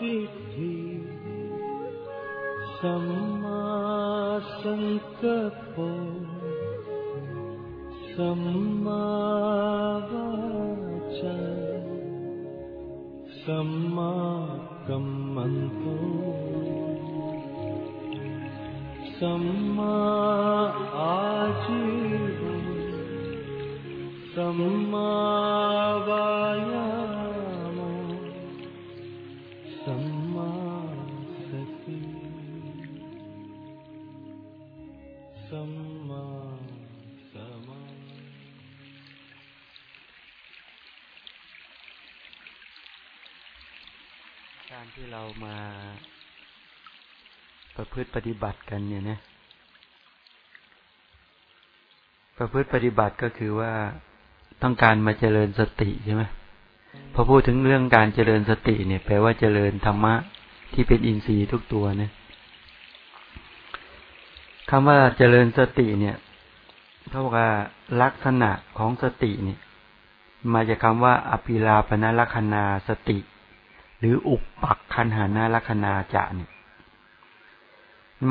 दि समास พฤติปฏิบัติกันเนี่ยนะประพฤติปฏิบัติก็คือว่าต้องการมาเจริญสติใช่ไหมพอพูดถึงเรื่องการเจริญสติเนี่ย แปลว่าเจริญธรรมะที่เป็นอินทรีย์ทุกตัวนะคำว่าเจริญสติเนี่ยเขากว่าลักษณะของสติเนี่ย มาจากคำว่า อภิลาปนลักษณาสติ หรืออุปปักคันหานาลักษณาจะเนี่ย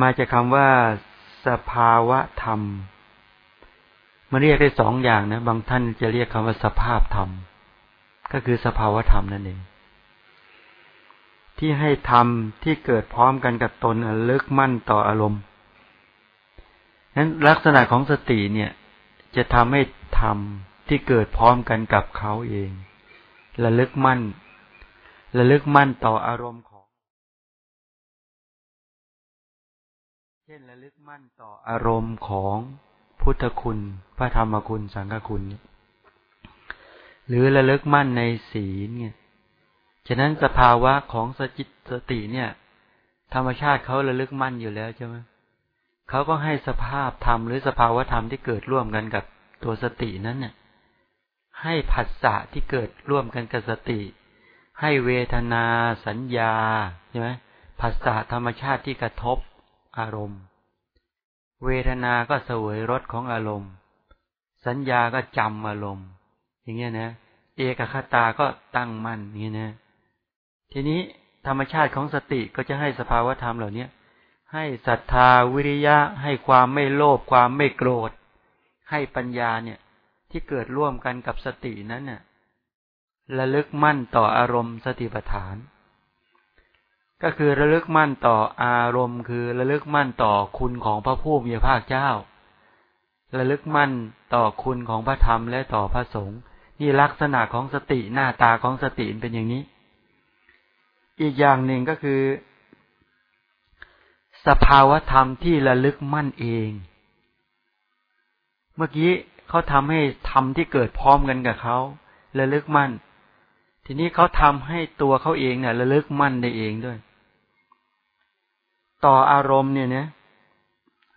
มาจากคำว่า สภาวะธรรมมันเรียกได้สองอย่างนะ บางท่านจะเรียกคำว่าสภาพธรรม ก็คือสภาวะธรรมนั่นเอง ที่ให้ธรรมที่เกิดพร้อมกันกับตนเลึกมั่นต่ออารมณ์นั้นลักษณะของสติเนี่ย จะทำให้ธรรมที่เกิดพร้อมกันกับเขาเองระลึกมั่นระลึกมั่นต่ออารมณ์ เช่นระลึกมั่นต่ออารมณ์ของพุทธคุณ พระธรรมคุณ สังฆคุณเนี่ยหรือระลึกมั่นในศีลเนี่ยฉะนั้นสภาวะของสจิตสติเนี่ย ธรรมชาติเขาระลึกมั่นอยู่แล้วใช่ไหมเขาก็ให้สภาพธรรมหรือสภาวะธรรมที่เกิดร่วมกันกับตัวสตินั้นเนี่ย ให้ผัสสะที่เกิดร่วมกันกับสติ ให้เวทนาสัญญาใช่ไหมผัสสะธรรมชาติที่กระทบ อารมณ์ เวทนาก็เสวยรสของอารมณ์ สัญญาก็จำอารมณ์ อย่างเงี้ยนะ เอกคตาก็ตั้งมั่นอย่างเงี้ยนะ ทีนี้ธรรมชาติของสติก็จะให้สภาวธรรมเหล่านี้ให้ศรัทธาวิริยะ ให้ความไม่โลภความไม่โกรธ ให้ปัญญาเนี่ย ที่เกิดร่วมกันกับสตินั้นเนี่ยระลึกมั่นต่ออารมณ์สติปัฏฐาน ก็คือระลึกมั่นต่ออารมณ์ คือระลึกมั่นต่อคุณของพระผู้มีพระเจ้า ระลึกมั่นต่อคุณของพระธรรมและต่อพระสงฆ์นี่ลักษณะของสติหน้าตาของสติเป็นอย่างนี้ อีกอย่างหนึ่งก็คือ สภาวธรรมที่ระลึกมั่นเอง เมื่อกี้เขาทำให้ธรรมที่เกิดพร้อมกันกับเขาระลึกมั่น ทีนี้เขาทำให้ตัวเขาเองเนี่ยระลึกมั่นได้เองด้วย ต่ออารมณ์เนี่ยนะ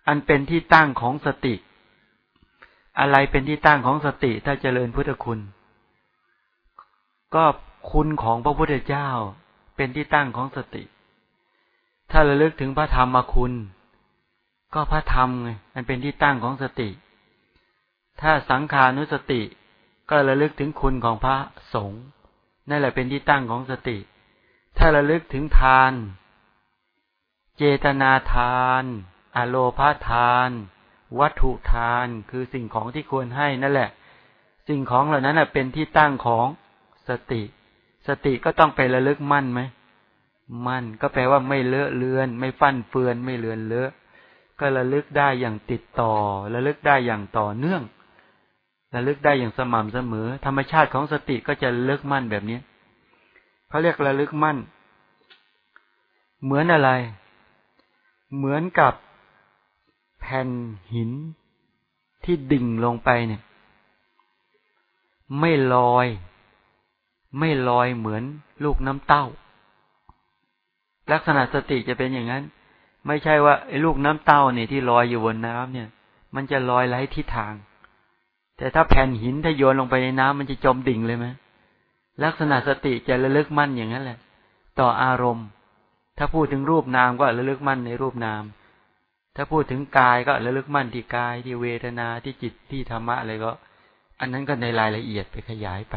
อันเป็นที่ตั้งของสติ อะไรเป็นที่ตั้งของสติถ้าเจริญพุทธคุณ ก็คุณของพระพุทธเจ้าเป็นที่ตั้งของสติ ถ้าระลึกถึงพระธรรมคุณ ก็พระธรรมไงมันเป็นที่ตั้งของสติ ถ้าสังขานุสติ ก็ระลึกถึงคุณของพระสงฆ์ นั่นแหละเป็นที่ตั้งของสติ ถ้าระลึกถึงทาน เจตนาทาน อโลภาทาน วัตถุทาน คือสิ่งของที่ควรให้นั่นแหละ สิ่งของเหล่านั้นเป็นที่ตั้งของสติ สติก็ต้องไประลึกมั่นไหม มั่นก็แปลว่าไม่เลอะเลือน ไม่ฟั่นเฟือน ไม่เลือนเลอะ ก็ระลึกได้อย่างติดต่อ ระลึกได้อย่างต่อเนื่อง ระลึกได้อย่างสม่ำเสมอ ธรรมชาติของสติก็จะระลึกมั่นแบบนี้เขาเรียกระลึกมั่น เหมือนอะไร เหมือนกับแผ่นหินที่ดิ่งลงไปเนี่ย ไม่ลอย ไม่ลอยเหมือนลูกน้ำเต้า ลักษณะสติจะเป็นอย่างนั้น ไม่ใช่ว่าไอ้ลูกน้ำเต้าเนี่ยที่ลอยอยู่บนน้ำเนี่ย มันจะลอยไร้ทิศทาง แต่ถ้าแผ่นหินถ้าโยนลงไปในน้ำมันจะจมดิ่งเลยไหมลักษณะสติจะระลึกมั่นอย่างนั้นแหละ ต่ออารมณ์ ถ้าพูดถึงรูปนามก็ระลึกมั่นในรูปนาม ถ้าพูดถึงกายก็ระลึกมั่นที่กายที่เวทนาที่จิตที่ธรรมะอะไรก็ อันนั้นก็ในรายละเอียดไปขยายไป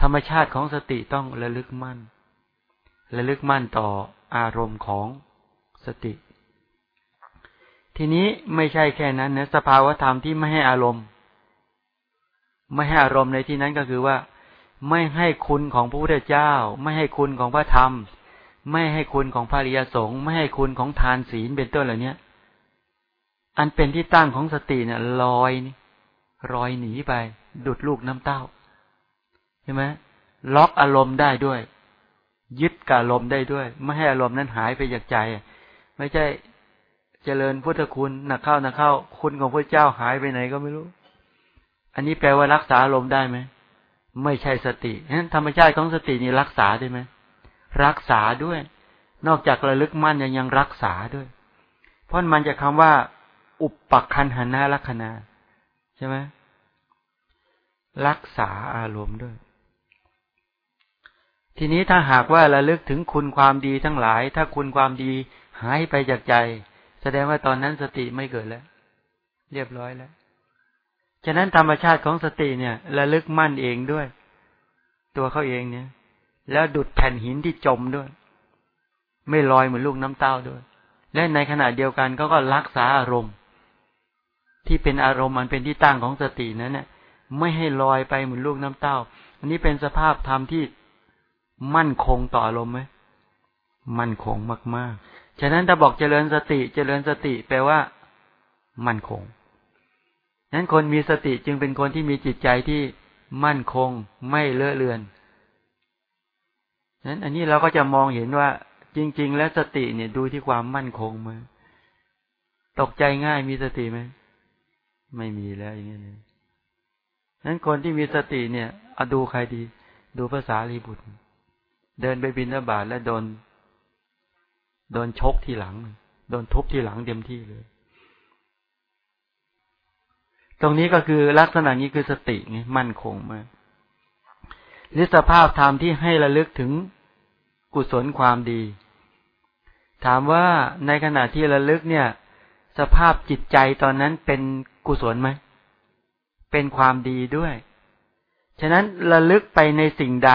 ธรรมชาติของสติต้องระลึกมั่น ระลึกมั่นต่ออารมณ์ของสติ ทีนี้ไม่ใช่แค่นั้นนะสภาวธรรมที่ไม่ให้อารมณ์ ไม่ให้อารมณ์ในที่นั้นก็คือว่า ไม่ให้คุณของพระพุทธเจ้า ไม่ให้คุณของพระธรรม ไม่ให้คุณของพระริยสงฆ์ไม่ให้คุณของทานศีลเป็นต้นเหล่านี้อันเป็นที่ตั้งของสติเนี่ยลอยนี่ลอยหนีไป ดุดลูกน้ำเต้าใช่ไหมล็อกอารมณ์ได้ด้วย ยึดกับอารมณ์ได้ด้วย ไม่ให้อารมณ์นั้นหายไปจากใจ ไม่ใช่เจริญพุทธคุณหนักเข้าหนักเข้า คุณของพระเจ้าหายไปไหนก็ไม่รู้ อันนี้แปลว่ารักษาอารมณ์ได้ไหม ไม่ใช่สตินั้นธรรมชาติของสตินี่รักษาได้ไหม รักษาด้วย นอกจากระลึกมั่นยังยังรักษาด้วย เพราะมันจะคำว่า อุปปักคันหานาลักษณาใช่ไหมรักษาอารมณ์ด้วย ทีนี้ถ้าหากว่าระลึกถึงคุณความดีทั้งหลาย ถ้าคุณความดีหายไปจากใจ แสดงว่าตอนนั้นสติไม่เกิดแล้ว เรียบร้อยแล้ว ฉะนั้นธรรมชาติของสติเนี่ยระลึกมั่นเองด้วย ตัวเขาเองเนี่ย แล้วดุดแผ่นหินที่จมด้วย ไม่ลอยเหมือนลูกน้ำเต้าด้วย และในขณะเดียวกันเขาก็รักษาอารมณ์ ที่เป็นอารมณ์มันเป็นที่ตั้งของสตินั้นเนี่ยไม่ให้ลอยไปเหมือนลูกน้ำเต้า อันนี้เป็นสภาพธรรมที่มั่นคงต่ออารมณ์ไหมมั่นคงมากๆ ฉะนั้นถ้าบอกเจริญสติ เจริญสติแปลว่า มั่นคง นั้นคนมีสติจึงเป็นคนที่มีจิตใจที่มั่นคงไม่เลอะเลือนนั้นอันนี้เราก็จะมองเห็นว่า จริง ๆ แล้วสติเนี่ยดูที่ความมั่นคงมาตกใจง่ายมีสติไหมไม่มีแล้วอย่างนี้เลยนั้นคนที่มีสติเนี่ยเอาดูใครดี ดูภาษาลีบุตร เดินไปบินบาตแล้วโดน โดนชกที่หลัง โดนทุบที่หลังเต็มที่เลย ตรงนี้ก็คือลักษณะนี้คือสติไงมั่นคงมากหรือสภาพธรรมที่ให้ระลึกถึงกุศลความดี ถามว่าในขณะที่ระลึกเนี่ย สภาพจิตใจตอนนั้นเป็นกุศลไหม เป็นความดีด้วย ฉะนั้นระลึกไปในสิ่งใด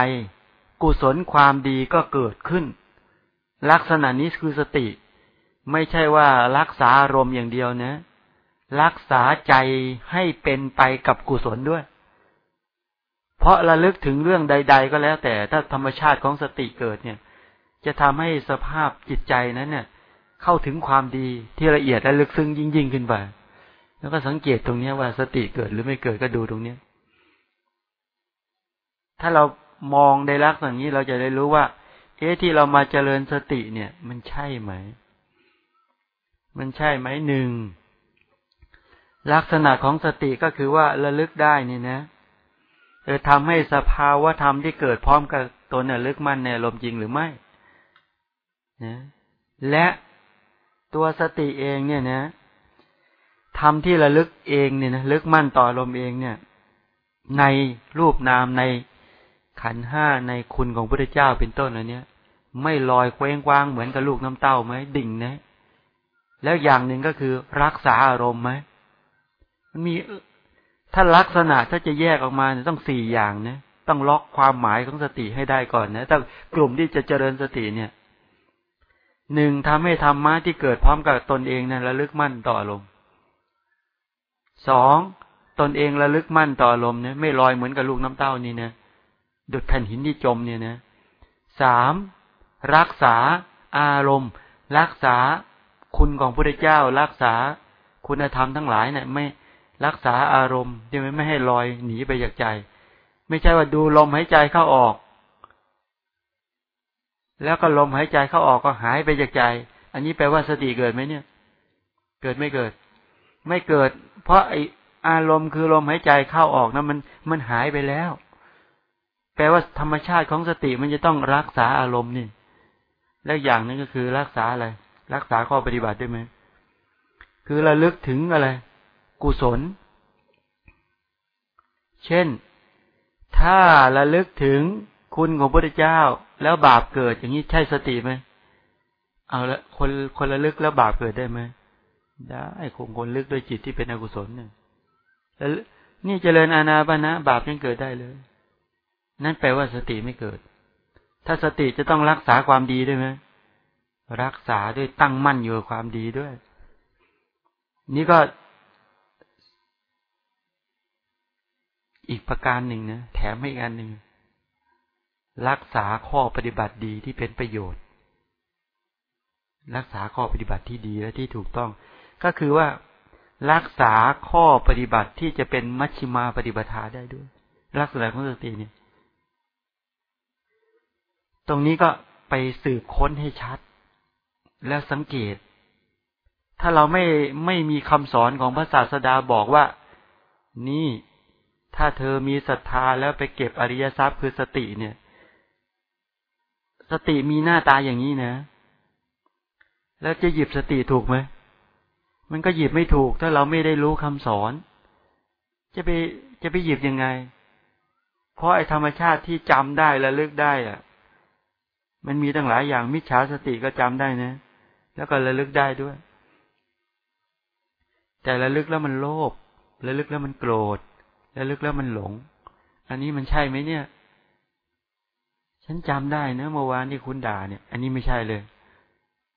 กุศลความดีก็เกิดขึ้น ลักษณะนี้คือสติ ไม่ใช่ว่ารักษาอารมณ์อย่างเดียวนะ รักษาใจให้เป็นไปกับกุศลด้วย เพราะระลึกถึงเรื่องใด ๆ ก็แล้ว แต่ถ้าธรรมชาติของสติเกิดเนี่ย จะทำให้สภาพจิตใจนั้นเนี่ย เข้าถึงความดีที่ละเอียดและลึกซึ้งยิ่งๆขึ้นไปแล้วก็สังเกตตรงนี้ว่าสติเกิดหรือไม่เกิดก็ดูตรงเนี้ยถ้าเรามองในลักษณะนี้เราจะได้รู้ว่าเอ๊ะที่เรามาเจริญสติเนี่ย มันใช่ไหม มันใช่ไหมหนึ่ง ลักษณะของสติก็คือว่าระลึกได้นี่นะเออทำให้สภาวะธรรมที่เกิดพร้อมกับตนเนี่ยลึกมั่นในลมจริงหรือไม่นะและตัวสติเองเนี่ยนะทำที่ระลึกเองเนี่ยนะลึกมั่นต่อลมเองเนี่ย ในรูปนามในขันห้าในคุณของพระเจ้าเป็นต้นอันเนี้ยไม่ลอยเคว้งคว้างเหมือนกับลูกน้ำเต้าไหมดิ่งนะ แล้วอย่างหนึ่งก็คือรักษาอารมณ์ไหม มันมีถ้าลักษณะถ้าจะแยกออกมาเนี่ยต้องสี่อย่างนะต้องล็อกความหมายของสติให้ได้ก่อนนะถ้ากลุ่มที่จะเจริญสติเนี่ยหนึ่งทำให้ธรรมะที่เกิดพร้อมกับตนเองนะั้นระลึกมั่นต่ออารมณ์สองตนเองระลึกมั่นต่อลมเนี่ยไม่ลอยเหมือนกับลูกน้ำเต้านี่นะดุดแผ่นหินที่จมเนี่ยนะสามรักษาอารมณ์ รักษาคุณของพระเจ้า รักษาคุณธรรมทั้งหลายเนี่ยไม่ รักษาอารมณ์ที่ไม่ให้ลอยหนีไปจากใจ ไม่ใช่ว่าดูลมหายใจเข้าออก แล้วก็ลมหายใจเข้าออกก็หายไปจากใจ อันนี้แปลว่าสติเกิดไหมเนี่ย เกิดไม่เกิด ไม่เกิด เพราะไออารมณ์คือลมหายใจเข้าออกนะมันมันหายไปแล้ว แปลว่าธรรมชาติของสติมันจะต้องรักษาอารมณ์นี่แล้วอย่างนึงก็คือรักษาอะไร รักษาข้อปฏิบัติได้ไหมคือระลึกถึงอะไร กุศล เช่น ถ้าระลึกถึงคุณของพระเจ้า แล้วบาปเกิดอย่างนี้ใช่สติไหมเอาละคนคนระลึกแล้วบาปเกิดได้ไหมได้คงคนลึกด้วยจิตที่เป็นอกุศลเนี่ยแล้วนี่เจริญอาณาบานะบาปยังเกิดได้เลย นั่นแปลว่าสติไม่เกิด ถ้าสติจะต้องรักษาความดีด้วยไหมรักษาด้วยตั้งมั่นอยู่กับความดีด้วย นี่ก็ อีกประการหนึ่งนะแถมให้อีกอันหนึ่ง รักษาข้อปฏิบัติดีที่เป็นประโยชน์ รักษาข้อปฏิบัติที่ดีและที่ถูกต้อง ก็คือว่ารักษาข้อปฏิบัติที่จะเป็นมัชฌิมาปฏิบัติได้ด้วย ลักษณะของสติเนี่ย ตรงนี้ก็ไปสืบค้นให้ชัด แล้วสังเกต ถ้าเราไม่ไม่มีคำสอนของพระศาสดาบอกว่า นี่ ถ้าเธอมีศรัทธาแล้วไปเก็บอริยทรัพย์คือสติเนี่ย สติมีหน้าตาอย่างนี้นะ แล้วจะหยิบสติถูกไหม มันก็หยิบไม่ถูก ถ้าเราไม่ได้รู้คำสอน จะไปจะไปหยิบยังไง เพราะไอ้ธรรมชาติที่จำได้และเลึกได้อะมันมีตั้งหลายอย่างมิจฉาสติก็จำได้นะ แล้วก็ระลึกได้ด้วย แต่ระลึกแล้วมันโลภระลึกแล้วมันโกรธ ระลึกแล้วมันหลง อันนี้มันใช่ไหมเนี่ย ฉันจำได้นะเมื่อวานที่คุณด่าเนี่ย อันนี้ไม่ใช่เลย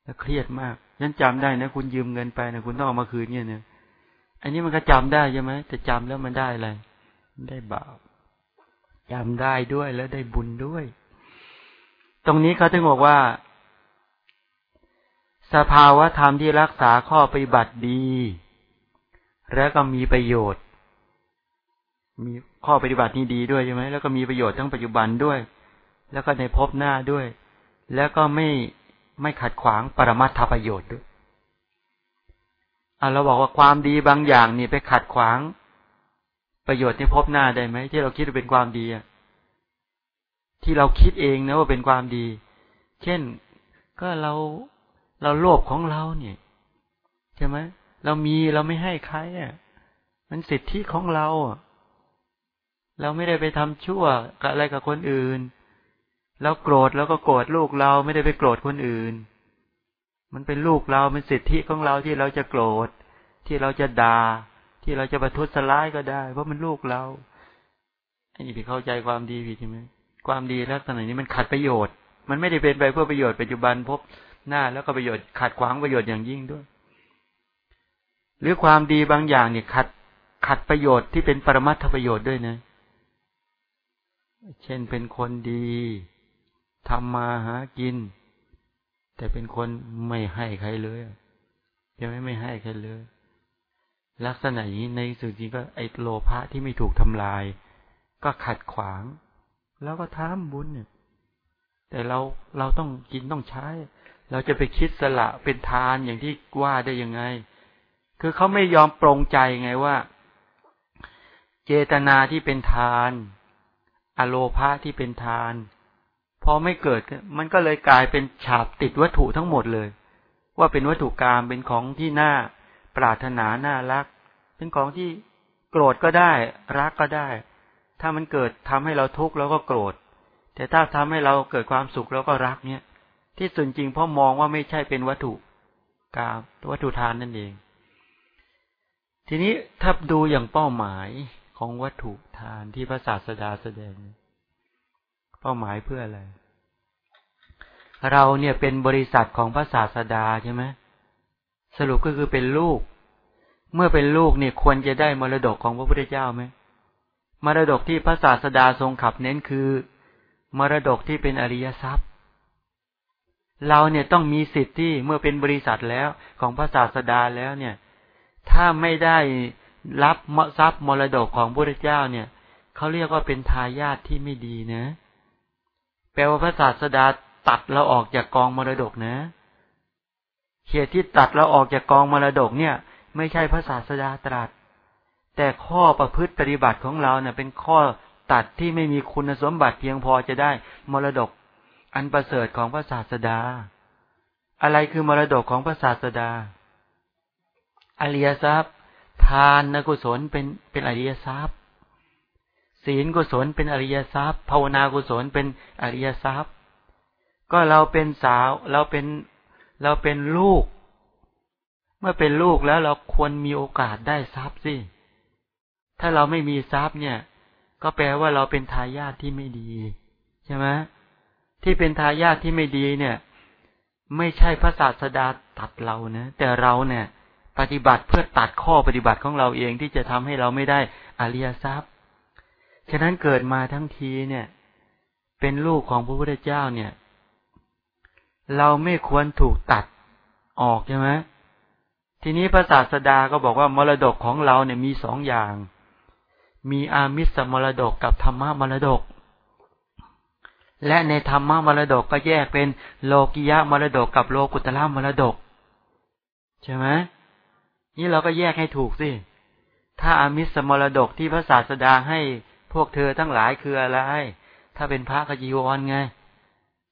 แล้วเครียดมาก ฉันจำได้นะคุณยืมเงินไปนะคุณต้องเอามาคืนเนี่ยเนี่ย อันนี้มันก็จำได้ใช่ไหมแต่จำแล้วมันได้อะไรได้บาปจำได้ด้วยแล้วได้บุญด้วย ตรงนี้เขาถึงบอกว่า สภาวะธรรมที่รักษาข้อปฏิบัติดี แล้วก็มีประโยชน์ มีข้อปฏิบัตินี้ดีด้วยใช่ไหมแล้วก็มีประโยชน์ทั้งปัจจุบันด้วย แล้วก็ในภพหน้าด้วย แล้วก็ไม่ไม่ขัดขวางปรมัตถประโยชน์ด้วยอะเราบอกว่าความดีบางอย่างนี่ไปขัดขวาง ประโยชน์ที่พหน้าได้ไหมที่เราคิดว่าเป็นความดีอะที่เราคิดเองนะว่าเป็นความดี เช่นก็เราเราโลภของเราเนี่ยใช่ไหมเรามีเราไม่ให้ใครอะมันสิทธิของเรา เราไม่ได้ไปทำชั่วกับอะไรกับคนอื่น เราโกรธแล้วก็โกรธลูกเราไม่ได้ไปโกรธคนอื่น มันเป็นลูกเราเป็นสิทธิของเราที่เราจะโกรธ ที่เราจะด่าที่เราจะประทุษร้ายก็ได้ เพราะมันลูกเราอันนี้พี่เข้าใจความดีพี่ใช่ไหมความดีลักษณะนี้มันขัดประโยชน์ มันไม่ได้เป็นไปเพื่อประโยชน์ปัจจุบันพบหน้าแล้วก็ประโยชน์ขัดขวางประโยชน์อย่างยิ่งด้วย หรือความดีบางอย่างเนี่ยขัดขัดประโยชน์ที่เป็นปรมัตถประโยชน์ด้วยนะ เช่นเป็นคนดีทำมาหากิน แต่เป็นคนไม่ให้ใครเลยยังไม่ไม่ให้ใครเลย ลักษณะนี้ในสุดจริงก็ไอโลภะที่ไม่ถูกทำลาย ก็ขัดขวาง แล้วก็ทำบุญเนี่ย แต่เราเราต้องกินต้องใช้ เราจะไปคิดสละเป็นทานอย่างที่ว่าได้ยังไง คือเขาไม่ยอมปรงใจไงว่า เจตนาที่เป็นทาน อโลภะที่เป็นทาน พอไม่เกิดมันก็เลยกลายเป็นฉาบติดวัตถุทั้งหมดเลย ว่าเป็นวัตถุกรรมเป็นของที่น่าปรารถนาน่ารัก เป็นของที่โกรธก็ได้ รักก็ได้ ถ้ามันเกิดทำให้เราทุกข์เราก็โกรธ แต่ถ้าทำให้เราเกิดความสุขเราก็รักเนี่ย ที่ส่วนจริงพราะมองว่าไม่ใช่เป็นวัตถุกามวัตถุทานนั่นเอง ทีนี้ถ้าดูอย่างเป้าหมาย ของวัตถุทานที่พระศาสดาแสดง เป้าหมายเพื่ออะไร เราเนี่ยเป็นบริษัทของพระศาสดาใช่ไหมสรุปก็คือเป็นลูก เมื่อเป็นลูกเนี่ยควรจะได้มรดกของพระพุทธเจ้าไหมมรดกที่พระศาสดาทรงขับเน้นคือ มรดกที่เป็นอริยทรัพย์ เราเนี่ยต้องมีสิทธิ์ที่เมื่อเป็นบริษัทแล้วของพระศาสดาแล้วเนี่ย ถ้าไม่ได้ รับมทรัพย์มรดกของพระพุทธเจ้าเนี่ยเขาเรียกว่าเป็นทายาทที่ไม่ดีนะ แปลว่าพระศาสดาตัดเราออกจากกองมรดกนะเหตุที่ตัดเราออกจากกองมรดกเนี่ย ไม่ใช่พระศาสดาตรัส แต่ข้อประพฤติปฏิบัติของเราเนี่ยเป็นข้อตัดที่ไม่มีคุณสมบัติเพียงพอจะได้มรดก อันประเสริฐของพระศาสดา อะไรคือมรดกของพระศาสดาอริยทรัพย์ ทานกุศลเป็นเป็นอริยทรัพย์ ศีลกุศลเป็นอริยทรัพย์ ภาวนากุศลเป็นอริยทรัพย์ ก็เราเป็นสาวเราเป็นเราเป็นลูก เมื่อเป็นลูกแล้วเราควรมีโอกาสได้ทรัพย์สิ ถ้าเราไม่มีทรัพย์เนี่ย ก็แปลว่าเราเป็นทายาทที่ไม่ดีใช่ไหมที่เป็นทายาทที่ไม่ดีเนี่ย ไม่ใช่พระศาสดาตัดเรานะแต่เราเนี่ย ปฏิบัติเพื่อตัดข้อปฏิบัติของเราเองที่จะทำให้เราไม่ได้อริยทรัพย์ ฉะนั้นเกิดมาทั้งทีเนี่ย เป็นลูกของพระพุทธเจ้าเนี่ย เราไม่ควรถูกตัดออกใช่ไหมทีนี้พระศาสดาก็บอกว่ามรดกของเราเนี่ยมีสองอย่าง มีอามิสมรดกกับธรรมะมรดก และในธรรมะมรดกก็แยกเป็นโลกิยะมรดกกับโลกุตละมรดก ใช่ไหม นี่เราก็แยกให้ถูกสิ ถ้าอามิสมรดกที่พระศาสดาให้พวกเธอทั้งหลายคืออะไร ถ้าเป็นพระกจีวรไง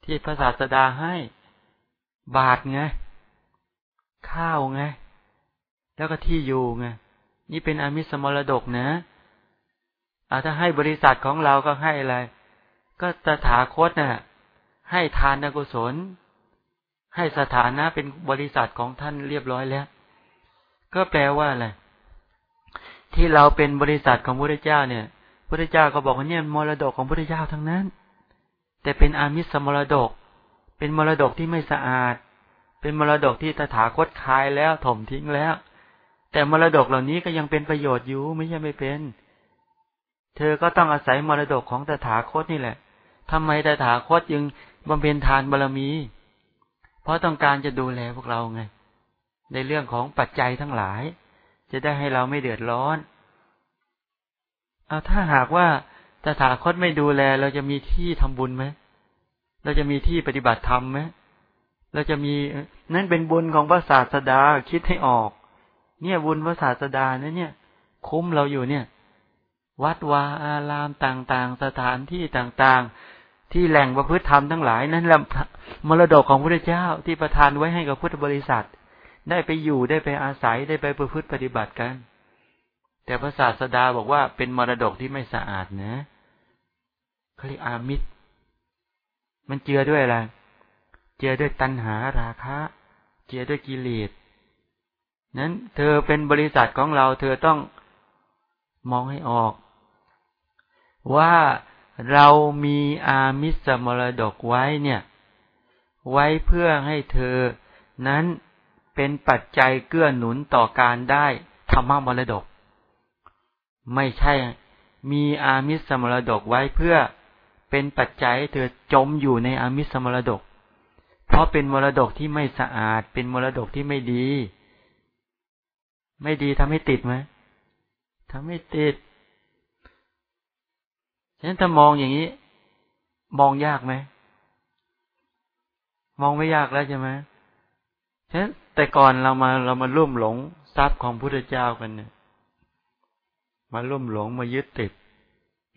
ที่พระศาสดาให้ บาทไง ข้าวไง แล้วก็ที่อยู่ไง นี่เป็นอมิสมรดกนะอาถ้าให้บริษัทของเราก็ให้อะไร ก็ตถาคตนะ่ะ ให้ทานกุศล ให้สถานะเป็นบริษัทของท่านเรียบร้อยแล้ว ก็แปลว่าอะไรที่เราเป็นบริษัทของพระเจ้าเนี่ยพระเจ้าก็บอกว่าเนี่ยมรดกของพระเจ้าทั้งนั้น แต่เป็นอามิสมรดก เป็นมรดกที่ไม่สะอาด เป็นมรดกที่ตถาคตคายแล้วถมทิ้งแล้ว แต่มรดกเหล่านี้ก็ยังเป็นประโยชน์อยู่ไม่ใช่ไม่เป็น เธอก็ต้องอาศัยมรดกของตถาคตนี่แหละทำไมตถาคตยังบำเพ็ญทานบารมี เพราะต้องการจะดูแลพวกเราไง ในเรื่องของปัจจัยทั้งหลาย จะได้ให้เราไม่เดือดร้อน เอาถ้าหากว่าตถาคตไม่ดูแล เราจะมีที่ทำบุญไหมเราจะมีที่ปฏิบัติธรรมไหมเราจะมีนั่นเป็นบุญของพระศาสดาคิดให้ออก เนี่ยบุญพระศาสดาเนี่ยเนี่ย คุ้มเราอยู่เนี่ย วัดวาอารามต่างๆ สถานที่ต่างๆ ที่แหล่งประพฤติธรรมทั้งหลาย นั้นแหละมรดกของพระเจ้าที่ประทานไว้ให้กับพุทธบริษัท ได้ไปอยู่ได้ไปอาศัยได้ไปประพฤติปฏิบัติกัน แต่พระศาสดาบอกว่าเป็นมรดกที่ไม่สะอาดนะเขาเรียกอามิตร มันเจือด้วยอะไร เจือด้วยตัณหาราคะ เจือด้วยกิเลส นั้น เธอเป็นบริษัทของเรา เธอต้องมองให้ออก ว่าเรามีอามิสมรดกไว้เนี่ย ไว้เพื่อให้เธอนั้น เป็นปัจจัยเกื้อหนุนต่อการได้ธรรมมรดก ไม่ใช่มีอามิสมรดกไว้เพื่อเป็นปัจจัยเธอจมอยู่ในอามิสมรดก เพราะเป็นมรดกที่ไม่สะอาด เป็นมรดกที่ไม่ดี ไม่ดีทำให้ติดไหมทำให้ติดฉะนั้นถ้ามองอย่างนี้ มองยากไหมมองไม่ยากแล้วใช่ไหมฉะนั้น แต่ก่อนเรามาเรามาร่วมหลงทรัพย์ของพุทธเจ้ากันเนี่ยมาร่วมหลงมายึดติด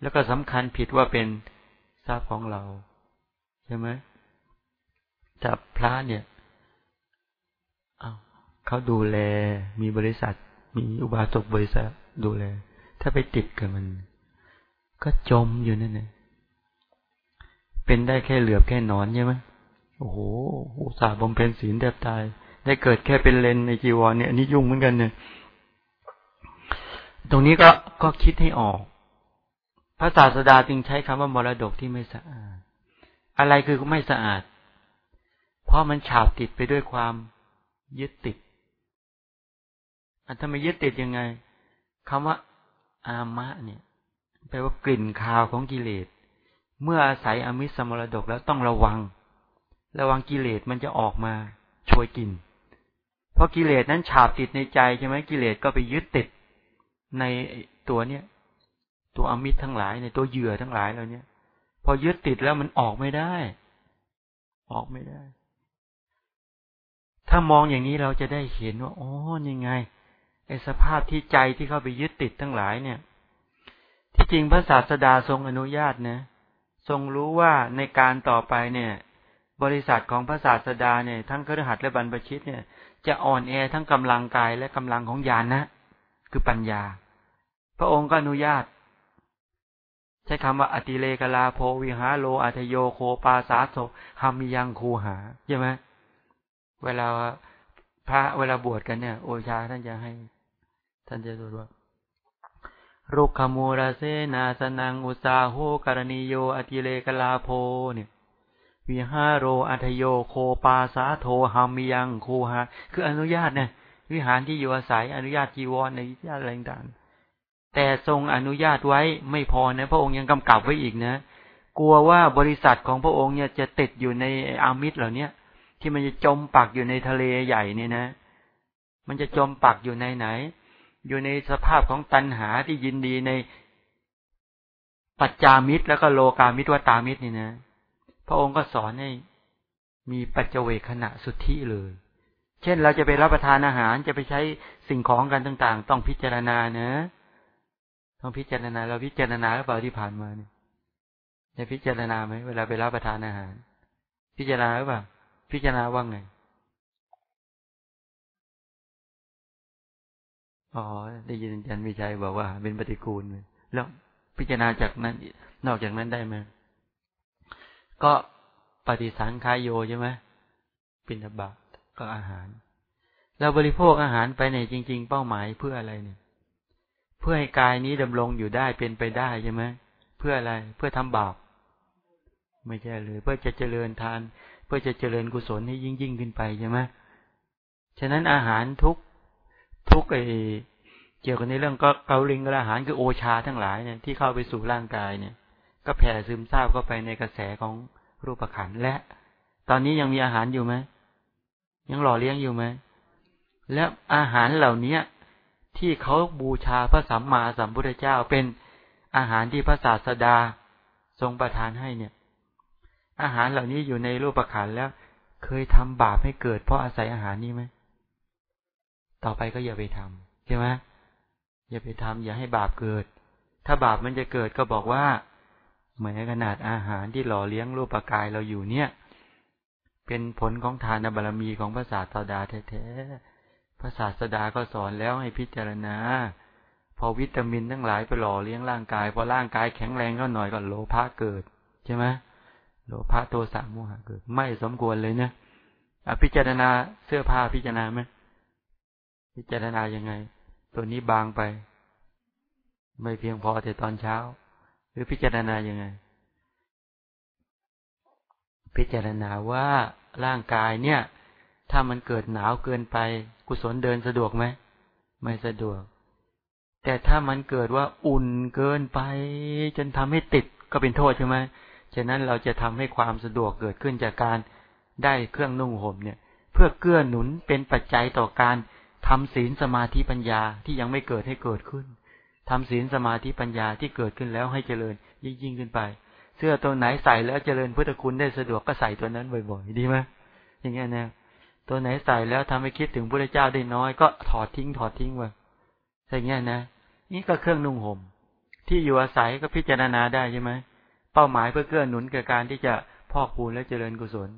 แล้วก็สำคัญผิดว่าเป็นทรัพย์ของเรา ใช่ไหมแต่พระเนี่ยเขาดูแลมีบริษัท มีอุบาสกบริษัทดูแล ถ้าไปติดกับมัน ก็จมอยู่นั่นเองเป็นได้แค่เหลือบแค่นอนใช่ไหมโอ้โหอุตส่าห์บำเพ็ญศีลแทบตาย ได้เกิดแค่เป็นเลนในจีวรเนี่ยอันนี้ยุ่งเหมือนกันเนี่ย ตรงนี้ก็ก็คิดให้ออก พระศาสดาจึงใช้คำว่ามรดกที่ไม่สะอาด อะไรคือไม่สะอาด เพราะมันฉาบติดไปด้วยความยึดติด อันทำไมยึดติดยังไงคำว่า อามะ เนี่ยแปลว่ากลิ่นคาวของกิเลส เมื่ออาศัยอมิสมรดกแล้วต้องระวัง ระวังกิเลสมันจะออกมาช่วยกิน เพราะกิเลสนั้นฉาบติดในใจใช่ไหมกิเลสก็ไปยึดติดในตัวเนี้ยตัวอมิตรทั้งหลายในตัวเหยื่อทั้งหลายเราเนี้ยพอยึดติดแล้วมันออกไม่ได้ ออกไม่ได้ ถ้ามองอย่างนี้เราจะได้เห็นว่าอ๋อยังไงไอ้สภาพที่ใจที่เข้าไปยึดติดทั้งหลายเนี่ย ที่จริงพระศาสดาทรงอนุญาตนะทรงรู้ว่าในการต่อไปเนี่ย บริษัทของพระศาสดาเนี่ย ทั้งเครือขัดและบรรพชิตเนี่ย จะอ่อนแอทั้งกำลังกายและกำลังของญาณนะ คือปัญญา พระองค์ก็อนุญาต ใช้คำว่าอติเลกลาโพวิหาโลอัทโยโคปาสาโสหามิยังคูหาใช่ไหมเวลาพระเวลาบวชกันเนี่ย โอชาท่านจะให้ ท่านจะตรวจว่ารุกขมูราเซนาสนังอุสาโหกรณีโยอติเลกลาโพเนี่ย วิหารโรอัทโยโคปาสาโทหามิยังโคหาคืออนุญาตเนี่ยวิหารที่อยู่อาศัยอนุญาตจีวรในญาตอะไรต่างแต่ทรงอนุญาตไว้ไม่พอนะพระองค์ยังกำกับไว้อีกนะ กลัวว่าบริษัทของพระองค์เนี่ยจะติดอยู่ในอามิตรเหล่าเนี้ยที่มันจะจมปักอยู่ในทะเลใหญ่เนี่ยนะ มันจะจมปักอยู่ในไหน อยู่ในสภาพของตันหาที่ยินดีในปัจจามิตรแล้วก็โลกามิตรวตามิตรนี่นะ พระองค์ก็สอนให้มีปัจเจเวขณะสุทธิเลย เช่นเราจะไปรับประทานอาหารจะไปใช้สิ่งของกันต่างๆ ต้องพิจารณาเนะ ต้องพิจารณา เราพิจารณาหรือเปล่าที่ผ่านมาเนี่ยจะพิจารณาไหมเวลาไปรับประทานอาหาร พิจารณาหรือเปล่าพิจารณาว่าไงอ๋อได้ยินอาจารย์วิชัยบอกว่า เป็นปฏิกูลแล้วพิจารณาจากนั้น นอกจากนั้นได้ไหม ก็ปฏิสังขายโยใช่ไหมปินบาตก็อาหาร เราบริโภคอาหารไปในจริง ๆ เป้าหมายเพื่ออะไรเนี่ย เพื่อให้กายนี้ดำรงอยู่ได้เป็นไปได้ใช่ไหมเพื่ออะไรเพื่อทำบาปไม่ใช่เลย เพื่อจะเจริญทาน เพื่อจะเจริญกุศลให้ยิ่งยิ่งขึ้นไปใช่ไหมฉะนั้นอาหารทุกทุกไอเกี่ยวกับในเรื่องก็เกาลิงกระอาหารคือโอชาทั้งหลายเนี่ยที่เข้าไปสู่ร่างกายเนี่ย ก็แผ่ซึมซาบเข้าไปในกระแสของรูปขันและ ตอนนี้ยังมีอาหารอยู่ไหมยังหล่อเลี้ยงอยู่ไหมและอาหารเหล่านี้ที่เขาบูชาพระสัมมาสัมพุทธเจ้าเป็นอาหารที่พระศาสดาทรงประทานให้เนี่ย อาหารเหล่านี้อยู่ในรูปขันแล้ว เคยทำบาปให้เกิดเพราะอาศัยอาหารนี้ไหมต่อไปก็อย่าไปทำใช่ไหมอย่าไปทำอย่าให้บาปเกิด ถ้าบาปมันจะเกิดก็บอกว่า เหมือนขนาดอาหารที่หล่อเลี้ยงรูปกายเราอยู่เนี่ย เป็นผลของทานบารมีของพระศาสดาแท้ๆพระศาสดาก็สอนแล้วให้พิจารณา พอวิตามินทั้งหลายไปหล่อเลี้ยงร่างกายพอร่างกายแข็งแรงก็หน่อยก็โลภะเกิดใช่ไหมโลภะโทสะโมหะเกิด ไม่สมควรเลยเนะอพิจารณาเสื้อผ้าพิจารณาไหมพิจารณายังไง ตัวนี้บางไป ไม่เพียงพอแต่ตอนเช้า รือพิจารณายังไง พิจารณาว่าร่างกายเนี่ย ถ้ามันเกิดหนาวเกินไป กุศลเดินสะดวกไหม ไม่สะดวก แต่ถ้ามันเกิดว่าอุ่นเกินไป จนทำให้ติดก็เป็นโทษใช่ไหมฉะนั้นเราจะทำให้ความสะดวกเกิดขึ้นจากการได้เครื่องนุ่งห่มเนี่ย เพื่อเกื้อหนุนเป็นปัจจัยต่อการทำศีลสมาธิปัญญาที่ยังไม่เกิดให้เกิดขึ้น ทำศีลสมาธิปัญญาที่เกิดขึ้นแล้วให้เจริญ ยิ่งยิ่งขึ้นไป เสื้อตัวไหนใส่แล้วเจริญพุทธคุณได้สะดวกก็ใส่ตัวนั้นบ่อยๆ ดีไหมอย่างเงี้ยนะตัวไหนใส่แล้วทำให้คิดถึงพระเจ้าได้น้อย ก็ถอดทิ้งถอดทิ้งไว้อย่างเงี้ยนะนี่ก็เครื่องนุ่งห่มที่อยู่อาศัยก็พิจารณาได้ใช่ไหมเป้าหมายเพื่อเกื้อหนุนแก่การที่จะพอกพูนและเจริญกุศล